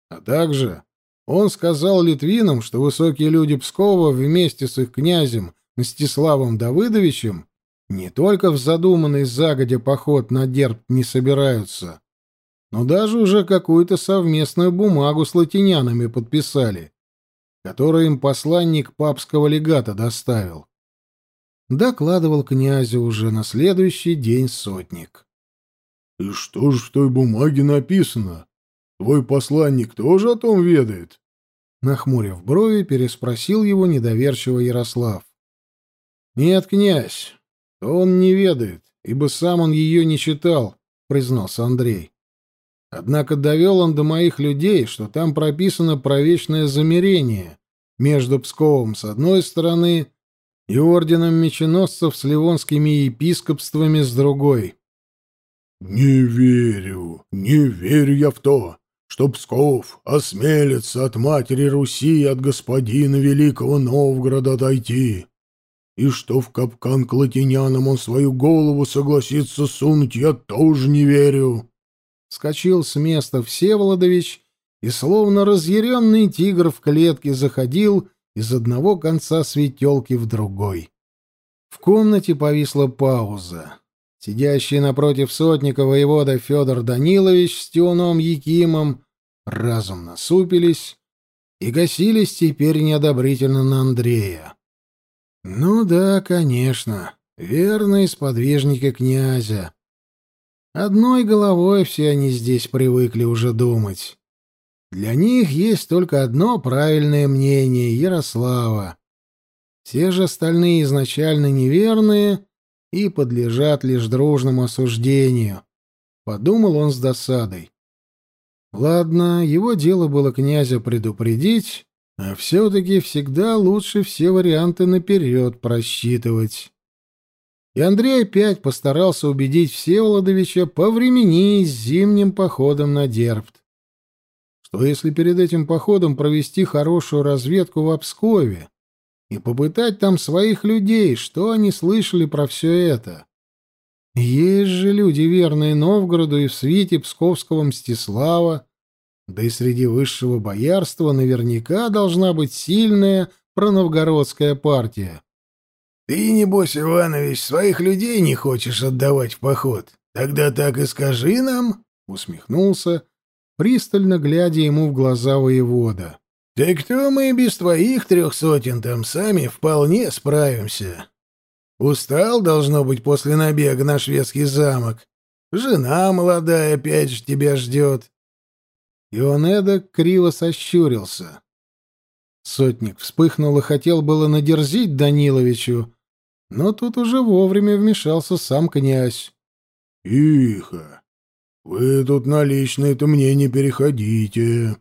А также он сказал литвинам, что высокие люди Пскова вместе с их князем Мстиславом Давыдовичем не только в задуманный загодя поход на Дерб не собираются, но даже уже какую-то совместную бумагу с латинянами подписали, которую им посланник папского легата доставил. Докладывал князю уже на следующий день сотник. — И что ж в той бумаге написано? Твой посланник тоже о том ведает? Нахмурив брови, переспросил его недоверчиво Ярослав. — Нет, князь, то он не ведает, ибо сам он ее не читал, — признался Андрей. Однако довел он до моих людей, что там прописано про вечное замирение между Псковом с одной стороны и орденом меченосцев с ливонскими епископствами с другой. «Не верю, не верю я в то, что Псков осмелится от матери Руси и от господина Великого Новгорода отойти, и что в капкан к латинянам он свою голову согласится сунуть, я тоже не верю. Вскочил с места Всеволодович и, словно разъяренный тигр в клетке, заходил из одного конца светелки в другой. В комнате повисла пауза. Сидящий напротив сотника воевода Федор Данилович с Тионом Якимом разом насупились и гасились теперь неодобрительно на Андрея. Ну да, конечно, верные сподвижники князя. Одной головой все они здесь привыкли уже думать. Для них есть только одно правильное мнение — Ярослава. Все же остальные изначально неверные и подлежат лишь дружному осуждению. Подумал он с досадой. Ладно, его дело было князя предупредить, а все-таки всегда лучше все варианты наперед просчитывать. И Андрей опять постарался убедить Всеволодовича повременить с зимним походом на Дербт. Что если перед этим походом провести хорошую разведку в Обскове и попытать там своих людей, что они слышали про все это? Есть же люди, верные Новгороду и в свите Псковского Мстислава, да и среди высшего боярства наверняка должна быть сильная проновгородская партия. Ты, небось, Иванович, своих людей не хочешь отдавать в поход? Тогда так и скажи нам, — усмехнулся, пристально глядя ему в глаза воевода. — Так то мы без твоих трех сотен там сами вполне справимся. Устал, должно быть, после набега на шведский замок. Жена молодая опять же тебя ждет. И он эдак криво сощурился. Сотник вспыхнул и хотел было надерзить Даниловичу, но тут уже вовремя вмешался сам князь. — Тихо. Вы тут на личное-то мне не переходите.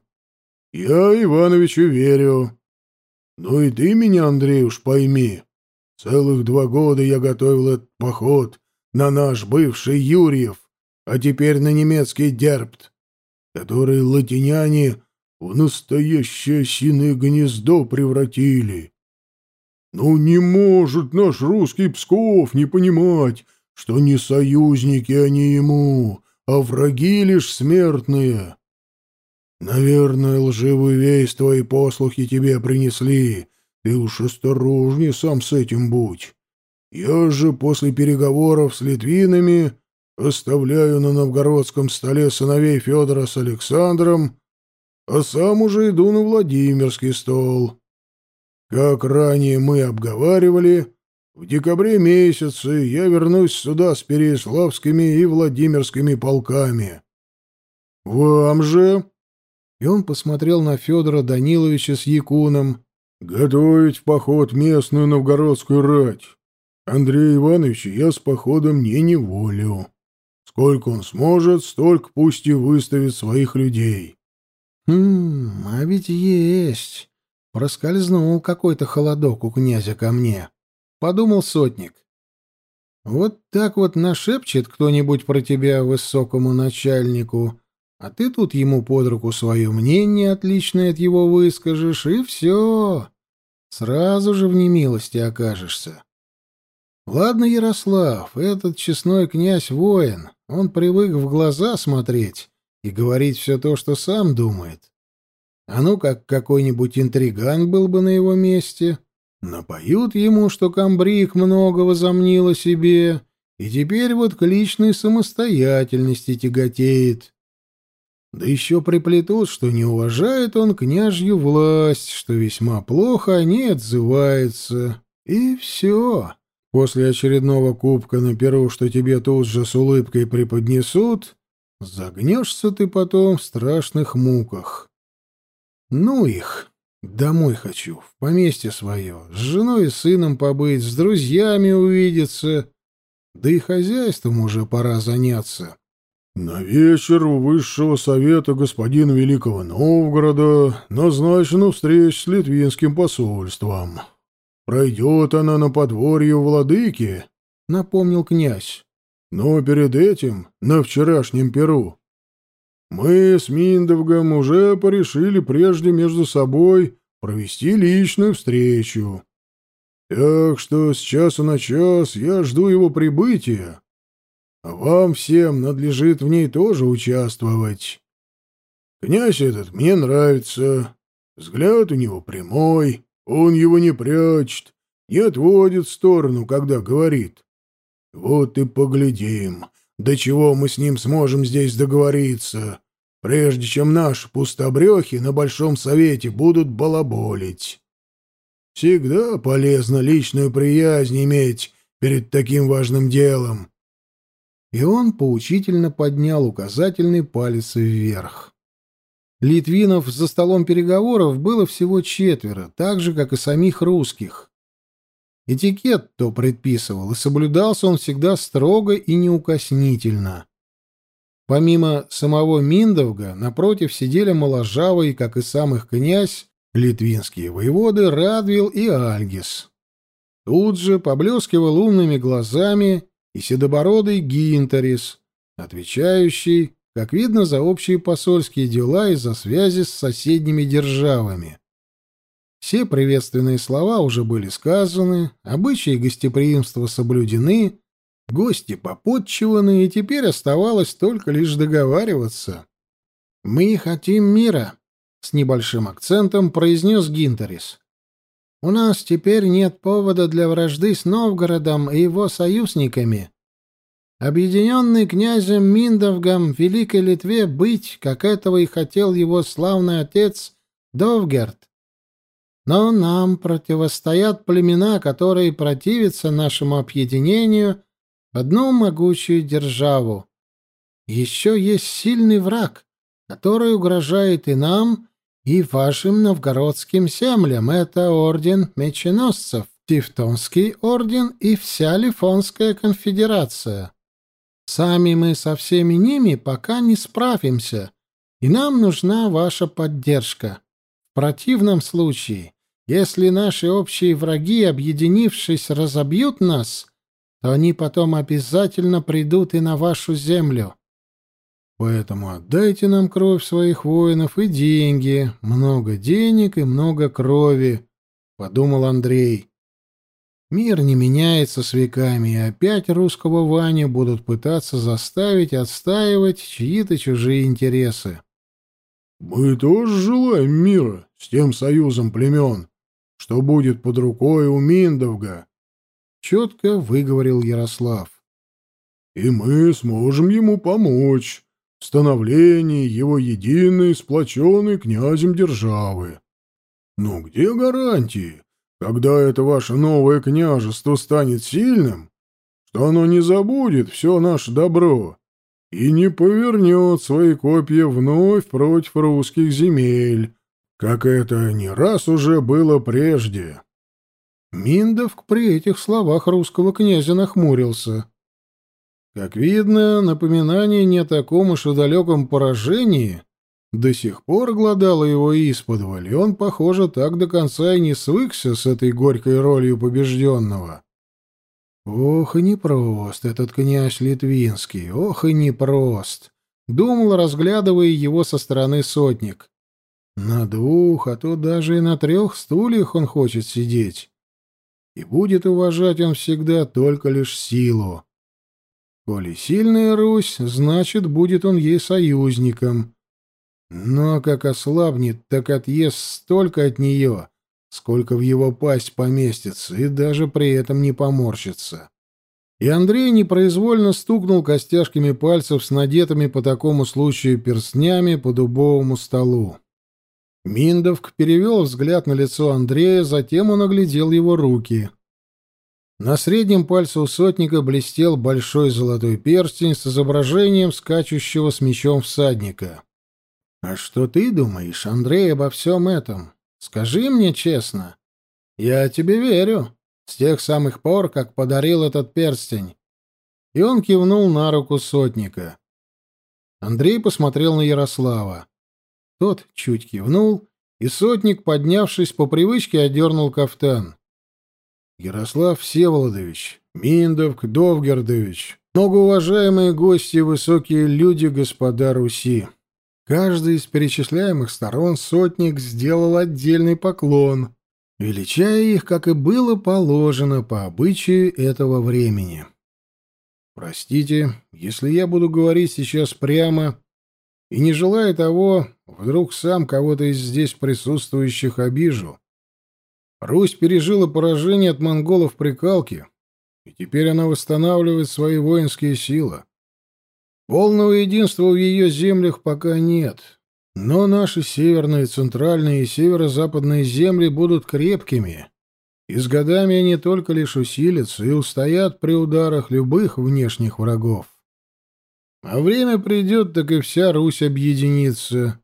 Я Ивановичу верю. Ну и ты меня, Андрей, уж пойми. Целых два года я готовил этот поход на наш бывший Юрьев, а теперь на немецкий Дербт, который латиняне в настоящее осиное гнездо превратили. Ну не может наш русский Псков не понимать, что не союзники они ему, а враги лишь смертные. Наверное, лживую весть твои послухи тебе принесли. Ты уж осторожнее сам с этим будь. Я же после переговоров с литвинами оставляю на новгородском столе сыновей Федора с Александром, а сам уже иду на Владимирский стол. Как ранее мы обговаривали, в декабре месяце я вернусь сюда с Переяславскими и Владимирскими полками. Вам же...» И он посмотрел на Федора Даниловича с Якуном. «Готовить в поход местную новгородскую рать. Андрей Иванович я с походом не неволю. Сколько он сможет, столько пусть и выставит своих людей». «Хм, а ведь есть. Проскользнул какой-то холодок у князя ко мне», — подумал сотник. «Вот так вот нашепчет кто-нибудь про тебя высокому начальнику» А ты тут ему под руку свое мнение отличное от его выскажешь, и все. Сразу же в немилости окажешься. Ладно, Ярослав, этот честной князь воин, он привык в глаза смотреть и говорить все то, что сам думает. А ну, как какой-нибудь интриган был бы на его месте, напоют ему, что комбриг много возомнил о себе, и теперь вот к личной самостоятельности тяготеет. Да еще приплетут, что не уважает он княжью власть, что весьма плохо о ней отзывается. И все. После очередного кубка на перу, что тебе тут же с улыбкой преподнесут, загнешься ты потом в страшных муках. Ну их, домой хочу, в поместье свое, с женой и сыном побыть, с друзьями увидеться, да и хозяйством уже пора заняться. На вечер у Высшего Совета господина Великого Новгорода назначена встреча с литвинским посольством. Пройдет она на подворье владыки, — напомнил князь. Но перед этим, на вчерашнем перу, мы с Миндовгом уже порешили прежде между собой провести личную встречу. Так что с часу на час я жду его прибытия вам всем надлежит в ней тоже участвовать. Князь этот мне нравится. Взгляд у него прямой, он его не прячет, не отводит в сторону, когда говорит. Вот и поглядим, до чего мы с ним сможем здесь договориться, прежде чем наши пустобрехи на Большом Совете будут балаболить. Всегда полезно личную приязнь иметь перед таким важным делом и он поучительно поднял указательный палец вверх. Литвинов за столом переговоров было всего четверо, так же, как и самих русских. Этикет то предписывал, и соблюдался он всегда строго и неукоснительно. Помимо самого Миндовга, напротив сидели моложавые, как и сам их князь, литвинские воеводы Радвил и Альгис. Тут же поблескивал умными глазами и седобородый Гинтерис, отвечающий, как видно, за общие посольские дела и за связи с соседними державами. Все приветственные слова уже были сказаны, обычаи гостеприимства соблюдены, гости попотчеваны, и теперь оставалось только лишь договариваться. «Мы хотим мира», — с небольшим акцентом произнес Гинтерис. У нас теперь нет повода для вражды с Новгородом и его союзниками. Объединенный князем Миндовгом в Великой Литве быть, как этого и хотел его славный отец Довгерт. Но нам противостоят племена, которые противятся нашему объединению в одну могучую державу. Еще есть сильный враг, который угрожает и нам, и вашим новгородским землям. Это орден меченосцев, Тевтонский орден и вся Лифонская конфедерация. Сами мы со всеми ними пока не справимся, и нам нужна ваша поддержка. В противном случае, если наши общие враги, объединившись, разобьют нас, то они потом обязательно придут и на вашу землю. Поэтому отдайте нам кровь своих воинов и деньги, много денег и много крови, — подумал Андрей. Мир не меняется с веками, и опять русского Ваню будут пытаться заставить отстаивать чьи-то чужие интересы. — Мы тоже желаем мира с тем союзом племен, что будет под рукой у Миндовга, — четко выговорил Ярослав. — И мы сможем ему помочь становлении его единой, сплоченной князем державы. Но где гарантии, когда это ваше новое княжество станет сильным, что оно не забудет все наше добро и не повернет свои копья вновь против русских земель, как это не раз уже было прежде. Миндовк при этих словах русского князя нахмурился. Как видно, напоминание не о таком уж и далеком поражении до сих пор гладало его исподволь, и он, похоже, так до конца и не свыкся с этой горькой ролью побежденного. Ох, и непрост этот князь Литвинский, ох, и непрост, — думал, разглядывая его со стороны сотник. На двух, а то даже и на трех стульях он хочет сидеть. И будет уважать он всегда только лишь силу. Коли сильная Русь, значит, будет он ей союзником. Но как ослабнет, так отъест столько от нее, сколько в его пасть поместится, и даже при этом не поморщится. И Андрей непроизвольно стукнул костяшками пальцев с надетыми по такому случаю перстнями по дубовому столу. Миндовк перевел взгляд на лицо Андрея, затем он оглядел его руки. На среднем пальце у сотника блестел большой золотой перстень с изображением скачущего с мечом всадника. «А что ты думаешь, Андрей, обо всем этом? Скажи мне честно. Я тебе верю. С тех самых пор, как подарил этот перстень». И он кивнул на руку сотника. Андрей посмотрел на Ярослава. Тот чуть кивнул, и сотник, поднявшись по привычке, одернул кафтан. Ярослав Всеволодович, Миндовк Довгердович, многоуважаемые гости и высокие люди господа Руси. Каждый из перечисляемых сторон сотник сделал отдельный поклон, величая их, как и было положено по обычаю этого времени. Простите, если я буду говорить сейчас прямо и, не желая того, вдруг сам кого-то из здесь присутствующих обижу. Русь пережила поражение от монголов при Калке, и теперь она восстанавливает свои воинские силы. Полного единства в ее землях пока нет, но наши северные, центральные и северо-западные земли будут крепкими, и с годами они только лишь усилятся и устоят при ударах любых внешних врагов. А время придет, так и вся Русь объединится.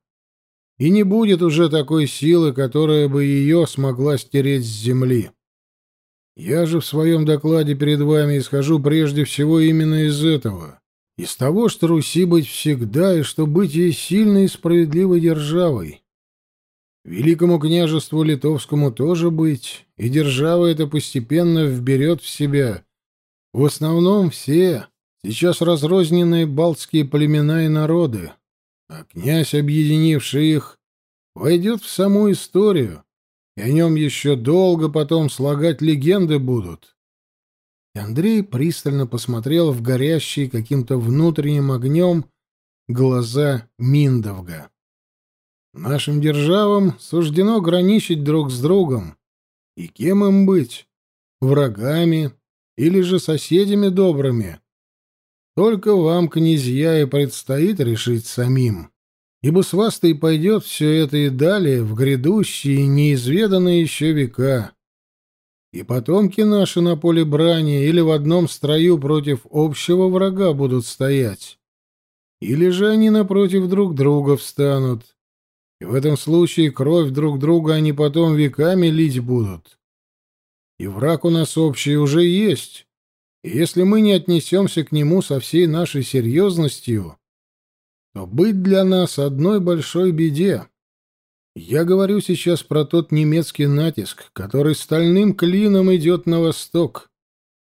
И не будет уже такой силы, которая бы ее смогла стереть с земли. Я же в своем докладе перед вами исхожу прежде всего именно из этого. Из того, что Руси быть всегда, и что быть ей сильной и справедливой державой. Великому княжеству литовскому тоже быть, и держава эта постепенно вберет в себя. В основном все, Сейчас разрозненные балтские племена и народы, а князь, объединивший их, войдет в саму историю, и о нем еще долго потом слагать легенды будут. И Андрей пристально посмотрел в горящие каким-то внутренним огнем глаза Миндовга. Нашим державам суждено граничить друг с другом. И кем им быть? Врагами или же соседями добрыми? Только вам, князья, и предстоит решить самим. Ибо с вас-то и пойдет все это и далее в грядущие неизведанные еще века. И потомки наши на поле брани или в одном строю против общего врага будут стоять. Или же они напротив друг друга встанут. И в этом случае кровь друг друга они потом веками лить будут. И враг у нас общий уже есть, и если мы не отнесемся к нему со всей нашей серьезностью, то быть для нас одной большой беде. Я говорю сейчас про тот немецкий натиск, который стальным клином идет на восток.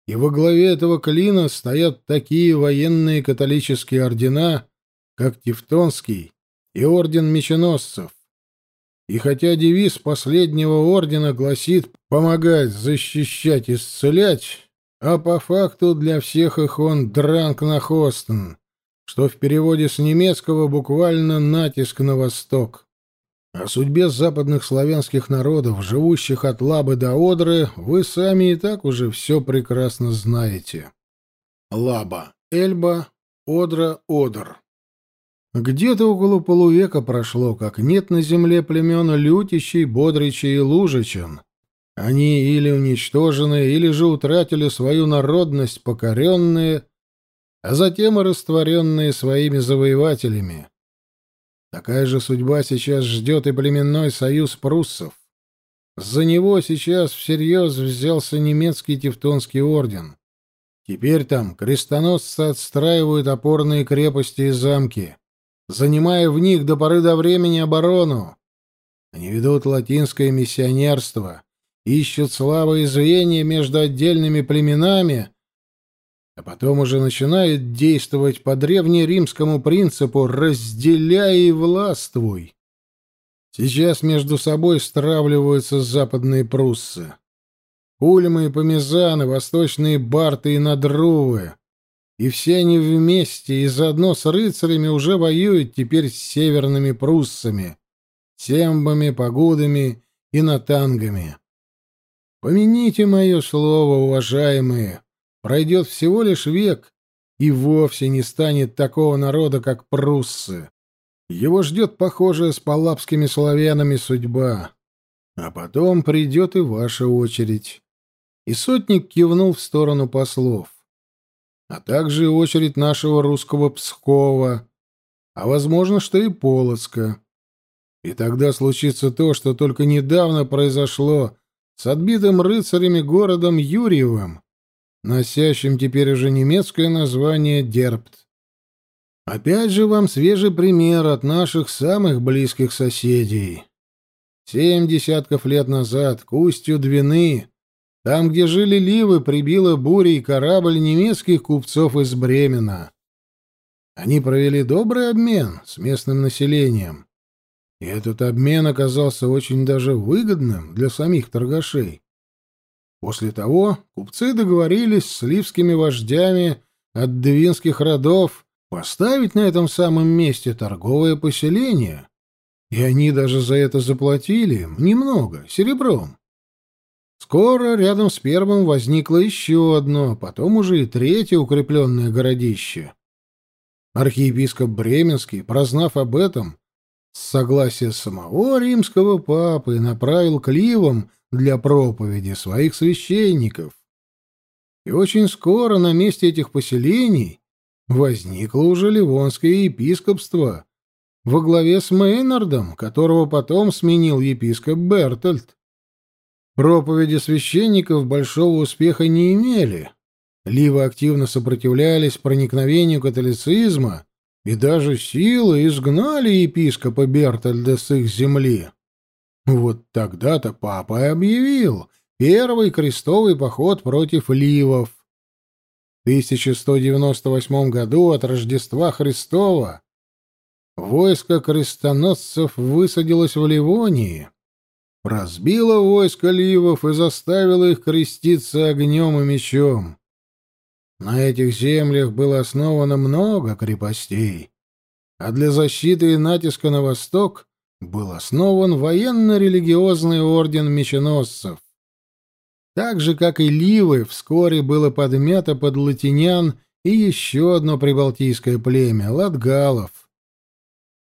И во главе этого клина стоят такие военные католические ордена, как Тевтонский и Орден Меченосцев. И хотя девиз последнего ордена гласит «помогать, защищать, исцелять», а по факту для всех их он «дранг на Хостен», что в переводе с немецкого буквально «натиск на восток». О судьбе западных славянских народов, живущих от Лабы до Одры, вы сами и так уже все прекрасно знаете. Лаба, Эльба, Одра, Одр. Где-то около полувека прошло, как нет на земле племен Лютичей, Бодричей и Лужичен, Они или уничтожены, или же утратили свою народность, покоренные, а затем и растворенные своими завоевателями. Такая же судьба сейчас ждет и племенной союз пруссов. За него сейчас всерьез взялся немецкий Тевтонский орден. Теперь там крестоносцы отстраивают опорные крепости и замки, занимая в них до поры до времени оборону. Они ведут латинское миссионерство, ищут и звенья между отдельными племенами, а потом уже начинают действовать по древнеримскому принципу «разделяй и властвуй». Сейчас между собой стравливаются западные пруссы. Ульмы и Помезаны, восточные Барты и Надрувы. И все они вместе и заодно с рыцарями уже воюют теперь с северными пруссами, сембами, погудами и натангами. Помяните мое слово, уважаемые, пройдет всего лишь век, и вовсе не станет такого народа, как пруссы. Его ждет похожая с палапскими славянами судьба. А потом придет и ваша очередь. И сотник кивнул в сторону послов. А также очередь нашего русского Пскова, а возможно, что и Полоцка. И тогда случится то, что только недавно произошло с отбитым рыцарями городом Юрьевым, носящим теперь уже немецкое название Дербт. Опять же вам свежий пример от наших самых близких соседей. Семь десятков лет назад к устью Двины, там, где жили ливы, прибила бурей корабль немецких купцов из Бремена. Они провели добрый обмен с местным населением. И этот обмен оказался очень даже выгодным для самих торгашей. После того купцы договорились с ливскими вождями от двинских родов поставить на этом самом месте торговое поселение, и они даже за это заплатили немного, серебром. Скоро рядом с первым возникло еще одно, потом уже и третье укрепленное городище. Архиепископ Бременский, прознав об этом, с согласия самого римского папы направил к Ливам для проповеди своих священников. И очень скоро на месте этих поселений возникло уже Ливонское епископство во главе с Мейнардом, которого потом сменил епископ Бертольд. Проповеди священников большого успеха не имели. Ливы активно сопротивлялись проникновению католицизма и даже силой изгнали епископа Бертольда с их земли. Вот тогда-то папа и объявил первый крестовый поход против ливов. В 1198 году от Рождества Христова войско крестоносцев высадилось в Ливонии, разбило войско ливов и заставило их креститься огнем и мечом. На этих землях было основано много крепостей, а для защиты и натиска на восток был основан военно-религиозный орден меченосцев. Так же, как и Ливы, вскоре было подмято под латинян и еще одно прибалтийское племя — латгалов.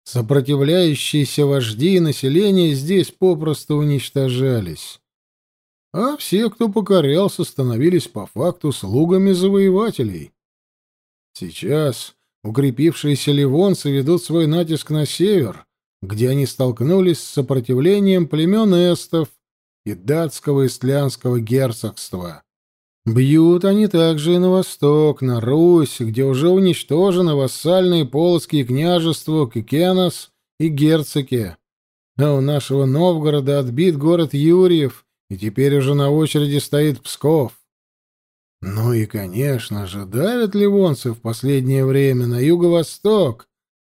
Сопротивляющиеся вожди и население здесь попросту уничтожались. А все, кто покорялся, становились по факту слугами завоевателей. Сейчас укрепившиеся ливонцы ведут свой натиск на север, где они столкнулись с сопротивлением племен эстов и датского и стлянского герцогства. Бьют они также и на восток, на Русь, где уже уничтожены вассальные полоцкие княжества Кикенос и Герцоки. А у нашего Новгорода отбит город Юрьев, и теперь уже на очереди стоит Псков. Ну и, конечно же, давят ливонцы в последнее время на юго-восток,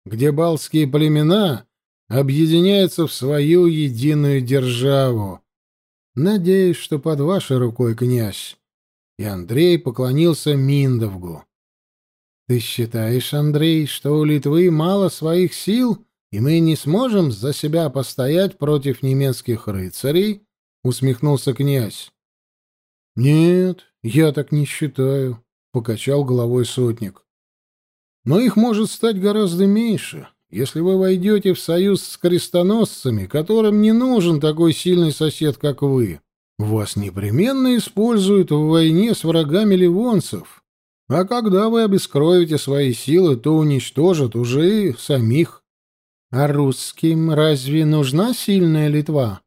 где балтские племена объединяются в свою единую державу. Надеюсь, что под вашей рукой, князь. И Андрей поклонился Миндовгу. Ты считаешь, Андрей, что у Литвы мало своих сил, и мы не сможем за себя постоять против немецких рыцарей? Усмехнулся князь. Нет, я так не считаю, покачал головой сотник. Но их может стать гораздо меньше если вы войдете в союз с крестоносцами, которым не нужен такой сильный сосед, как вы. Вас непременно используют в войне с врагами ливонцев, а когда вы обескровите свои силы, то уничтожат уже и самих. А русским разве нужна сильная Литва?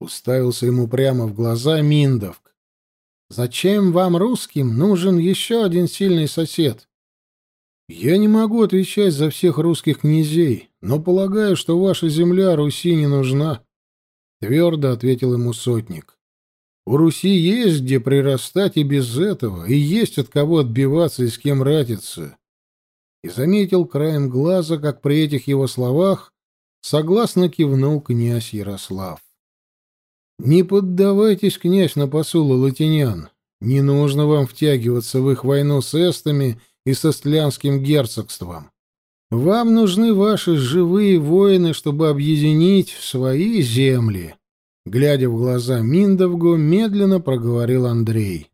Уставился ему прямо в глаза Миндовк. Зачем вам, русским, нужен еще один сильный сосед? Я не могу отвечать за всех русских князей, но полагаю, что ваша земля Руси не нужна, твердо ответил ему сотник. У Руси есть где прирастать и без этого, и есть от кого отбиваться и с кем ратиться. И заметил краем глаза, как при этих его словах согласно кивнул князь Ярослав. Не поддавайтесь, князь, на посулы латинян. Не нужно вам втягиваться в их войну с эстами и со стлянским герцогством. Вам нужны ваши живые воины, чтобы объединить свои земли. Глядя в глаза Миндовгу, медленно проговорил Андрей.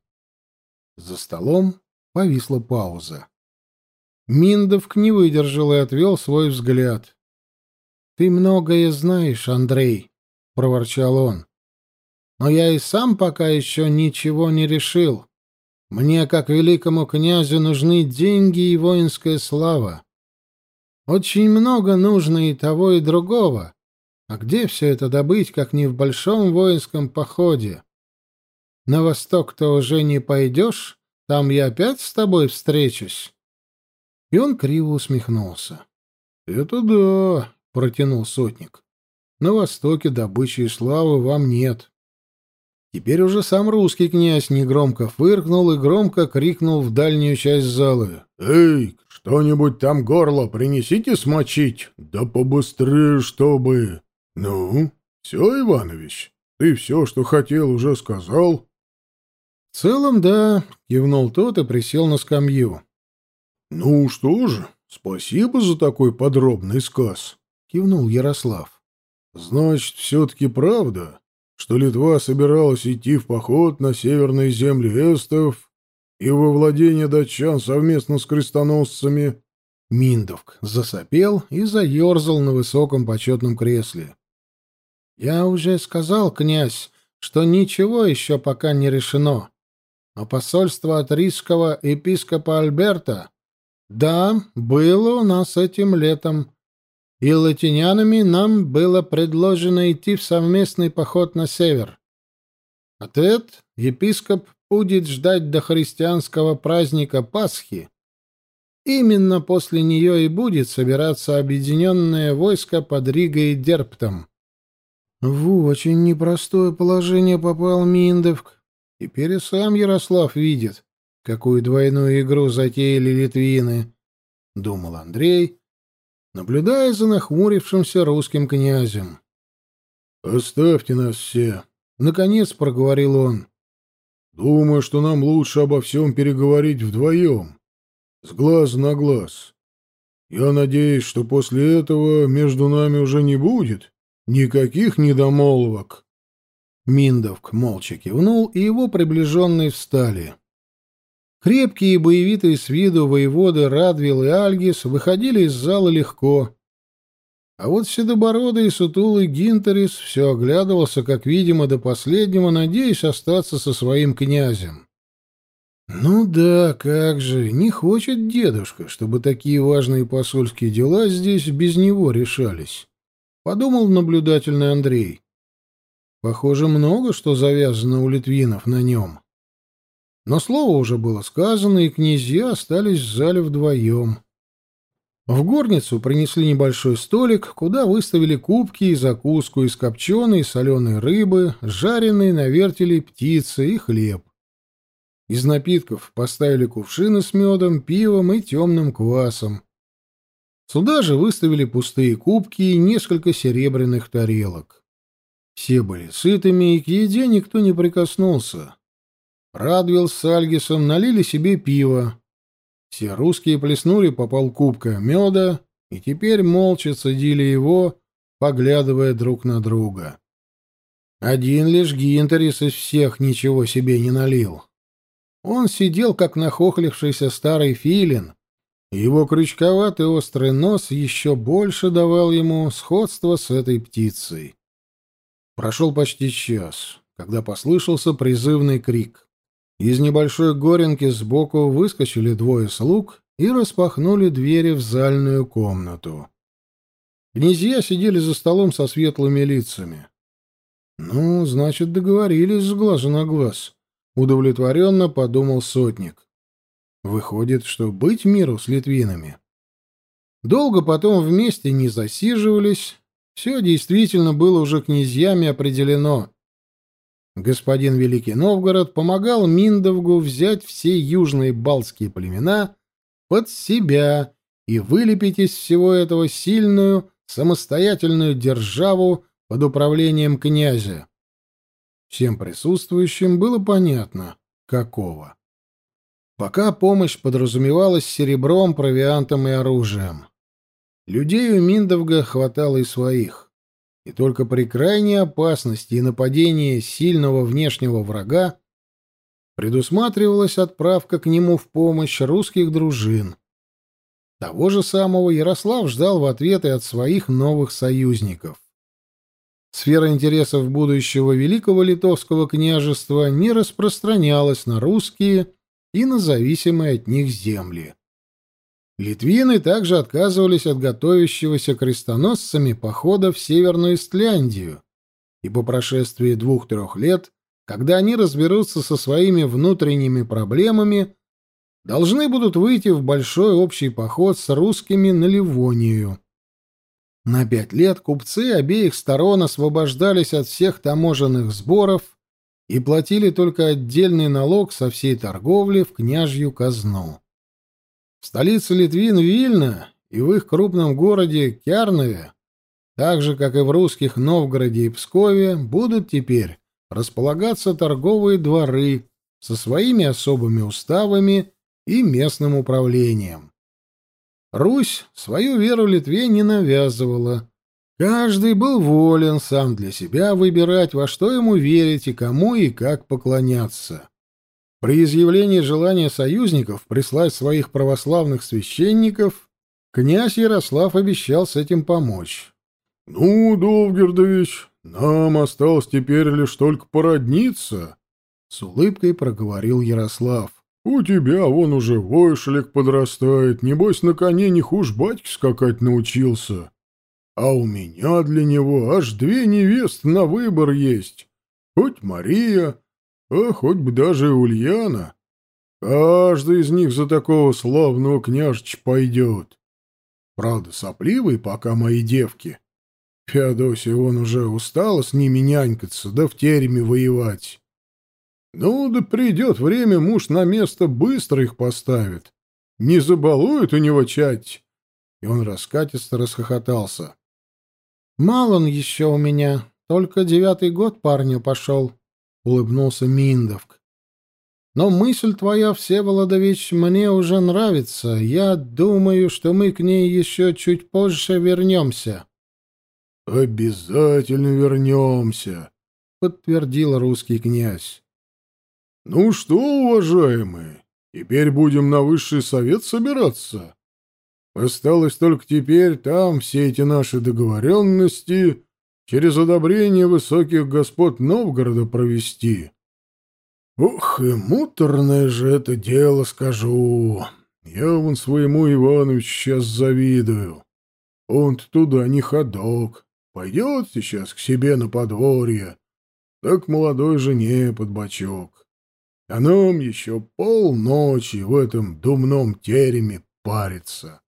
За столом повисла пауза. Миндовг не выдержал и отвел свой взгляд. — Ты многое знаешь, Андрей, — проворчал он. — Но я и сам пока еще ничего не решил. Мне, как великому князю, нужны деньги и воинская слава. Очень много нужно и того, и другого. А где все это добыть, как не в большом воинском походе? На восток-то уже не пойдешь, там я опять с тобой встречусь. И он криво усмехнулся. — Это да, — протянул сотник. — На востоке добычи и славы вам нет. Теперь уже сам русский князь негромко фыркнул и громко крикнул в дальнюю часть зала. «Эй, что-нибудь там горло принесите смочить, да побыстрее, чтобы...» «Ну, все, Иванович, ты все, что хотел, уже сказал?» «В целом, да», — кивнул тот и присел на скамью. «Ну что же, спасибо за такой подробный сказ», — кивнул Ярослав. «Значит, все-таки правда, что Литва собиралась идти в поход на северные земли эстов и во владение датчан совместно с крестоносцами?» Миндовк засопел и заерзал на высоком почетном кресле. Я уже сказал, князь, что ничего еще пока не решено. А посольство от рижского епископа Альберта, да, было у нас этим летом. И латинянами нам было предложено идти в совместный поход на север. Ответ епископ будет ждать до христианского праздника Пасхи. Именно после нее и будет собираться объединенное войско под Ригой и Дерптом. В очень непростое положение попал Миндовк. Теперь и сам Ярослав видит, какую двойную игру затеяли литвины, — думал Андрей, наблюдая за нахмурившимся русским князем. — Оставьте нас все, — наконец проговорил он. — Думаю, что нам лучше обо всем переговорить вдвоем, с глаз на глаз. Я надеюсь, что после этого между нами уже не будет Никаких недомолвок. Миндовк молча кивнул, и его приближенные встали. Крепкие и боевитые с виду воеводы Радвил и Альгис выходили из зала легко. А вот седобородый и сутулый Гинтерис все оглядывался, как видимо, до последнего, надеясь остаться со своим князем. Ну да, как же, не хочет дедушка, чтобы такие важные посольские дела здесь без него решались подумал наблюдательный Андрей. Похоже, много что завязано у литвинов на нем. Но слово уже было сказано, и князья остались в зале вдвоем. В горницу принесли небольшой столик, куда выставили кубки и закуску из копченой и соленой рыбы, жареной на вертеле птицы и хлеб. Из напитков поставили кувшины с медом, пивом и темным квасом. Сюда же выставили пустые кубки и несколько серебряных тарелок. Все были сытыми, и к еде никто не прикоснулся. Радвил с Альгисом налили себе пиво. Все русские плеснули по полкубка меда и теперь молча цедили его, поглядывая друг на друга. Один лишь Гинтерис из всех ничего себе не налил. Он сидел, как нахохлившийся старый филин, его крючковатый острый нос еще больше давал ему сходство с этой птицей. Прошел почти час. когда послышался призывный крик. Из небольшой горенки сбоку выскочили двое слуг и распахнули двери в зальную комнату. Князья сидели за столом со светлыми лицами. «Ну, значит, договорились с глаза на глаз», — удовлетворенно подумал сотник. «Выходит, что быть миру с литвинами». Долго потом вместе не засиживались, все действительно было уже князьями определено. Господин Великий Новгород помогал Миндовгу взять все южные балтские племена под себя и вылепить из всего этого сильную, самостоятельную державу под управлением князя. Всем присутствующим было понятно, какого. Пока помощь подразумевалась серебром, провиантом и оружием. Людей у Миндовга хватало и своих. И только при крайней опасности и нападении сильного внешнего врага предусматривалась отправка к нему в помощь русских дружин. Того же самого Ярослав ждал в ответ и от своих новых союзников. Сфера интересов будущего Великого Литовского княжества не распространялась на русские и на зависимые от них земли. Литвины также отказывались от готовящегося крестоносцами похода в Северную Истляндию, и по прошествии двух-трех лет, когда они разберутся со своими внутренними проблемами, должны будут выйти в большой общий поход с русскими на Ливонию. На пять лет купцы обеих сторон освобождались от всех таможенных сборов и платили только отдельный налог со всей торговли в княжью казну. В столице Литвин Вильна и в их крупном городе Кярнове, так же, как и в русских Новгороде и Пскове, будут теперь располагаться торговые дворы со своими особыми уставами и местным управлением. Русь свою веру Литве не навязывала. Каждый был волен сам для себя выбирать, во что ему верить и кому и как поклоняться. При изъявлении желания союзников прислать своих православных священников, князь Ярослав обещал с этим помочь. — Ну, Довгердович, нам осталось теперь лишь только породниться, — с улыбкой проговорил Ярослав. — У тебя вон уже войшлик подрастает, небось на коне не хуже батьки скакать научился. А у меня для него аж две невесты на выбор есть. Хоть Мария, а хоть бы даже Ульяна. Каждый из них за такого славного княжича пойдет. Правда, сопливые пока мои девки. Феодосия он уже устала с ними нянькаться, да в тереме воевать. Ну, да придет время, муж на место быстро их поставит. Не забалует у него чать. И он раскатисто расхохотался. Мал он еще у меня, только девятый год парню пошел. — улыбнулся Миндовк. «Но мысль твоя, Всеволодович, мне уже нравится. Я думаю, что мы к ней еще чуть позже вернемся». «Обязательно вернемся», — подтвердил русский князь. «Ну что, уважаемые, теперь будем на высший совет собираться. Осталось только теперь там все эти наши договоренности через одобрение высоких господ Новгорода провести. Ох, и муторное же это дело, скажу. Я вон своему Ивановичу сейчас завидую. Он-то туда не ходок. Пойдет сейчас к себе на подворье, так молодой жене под бочок. А нам еще полночи в этом думном тереме париться.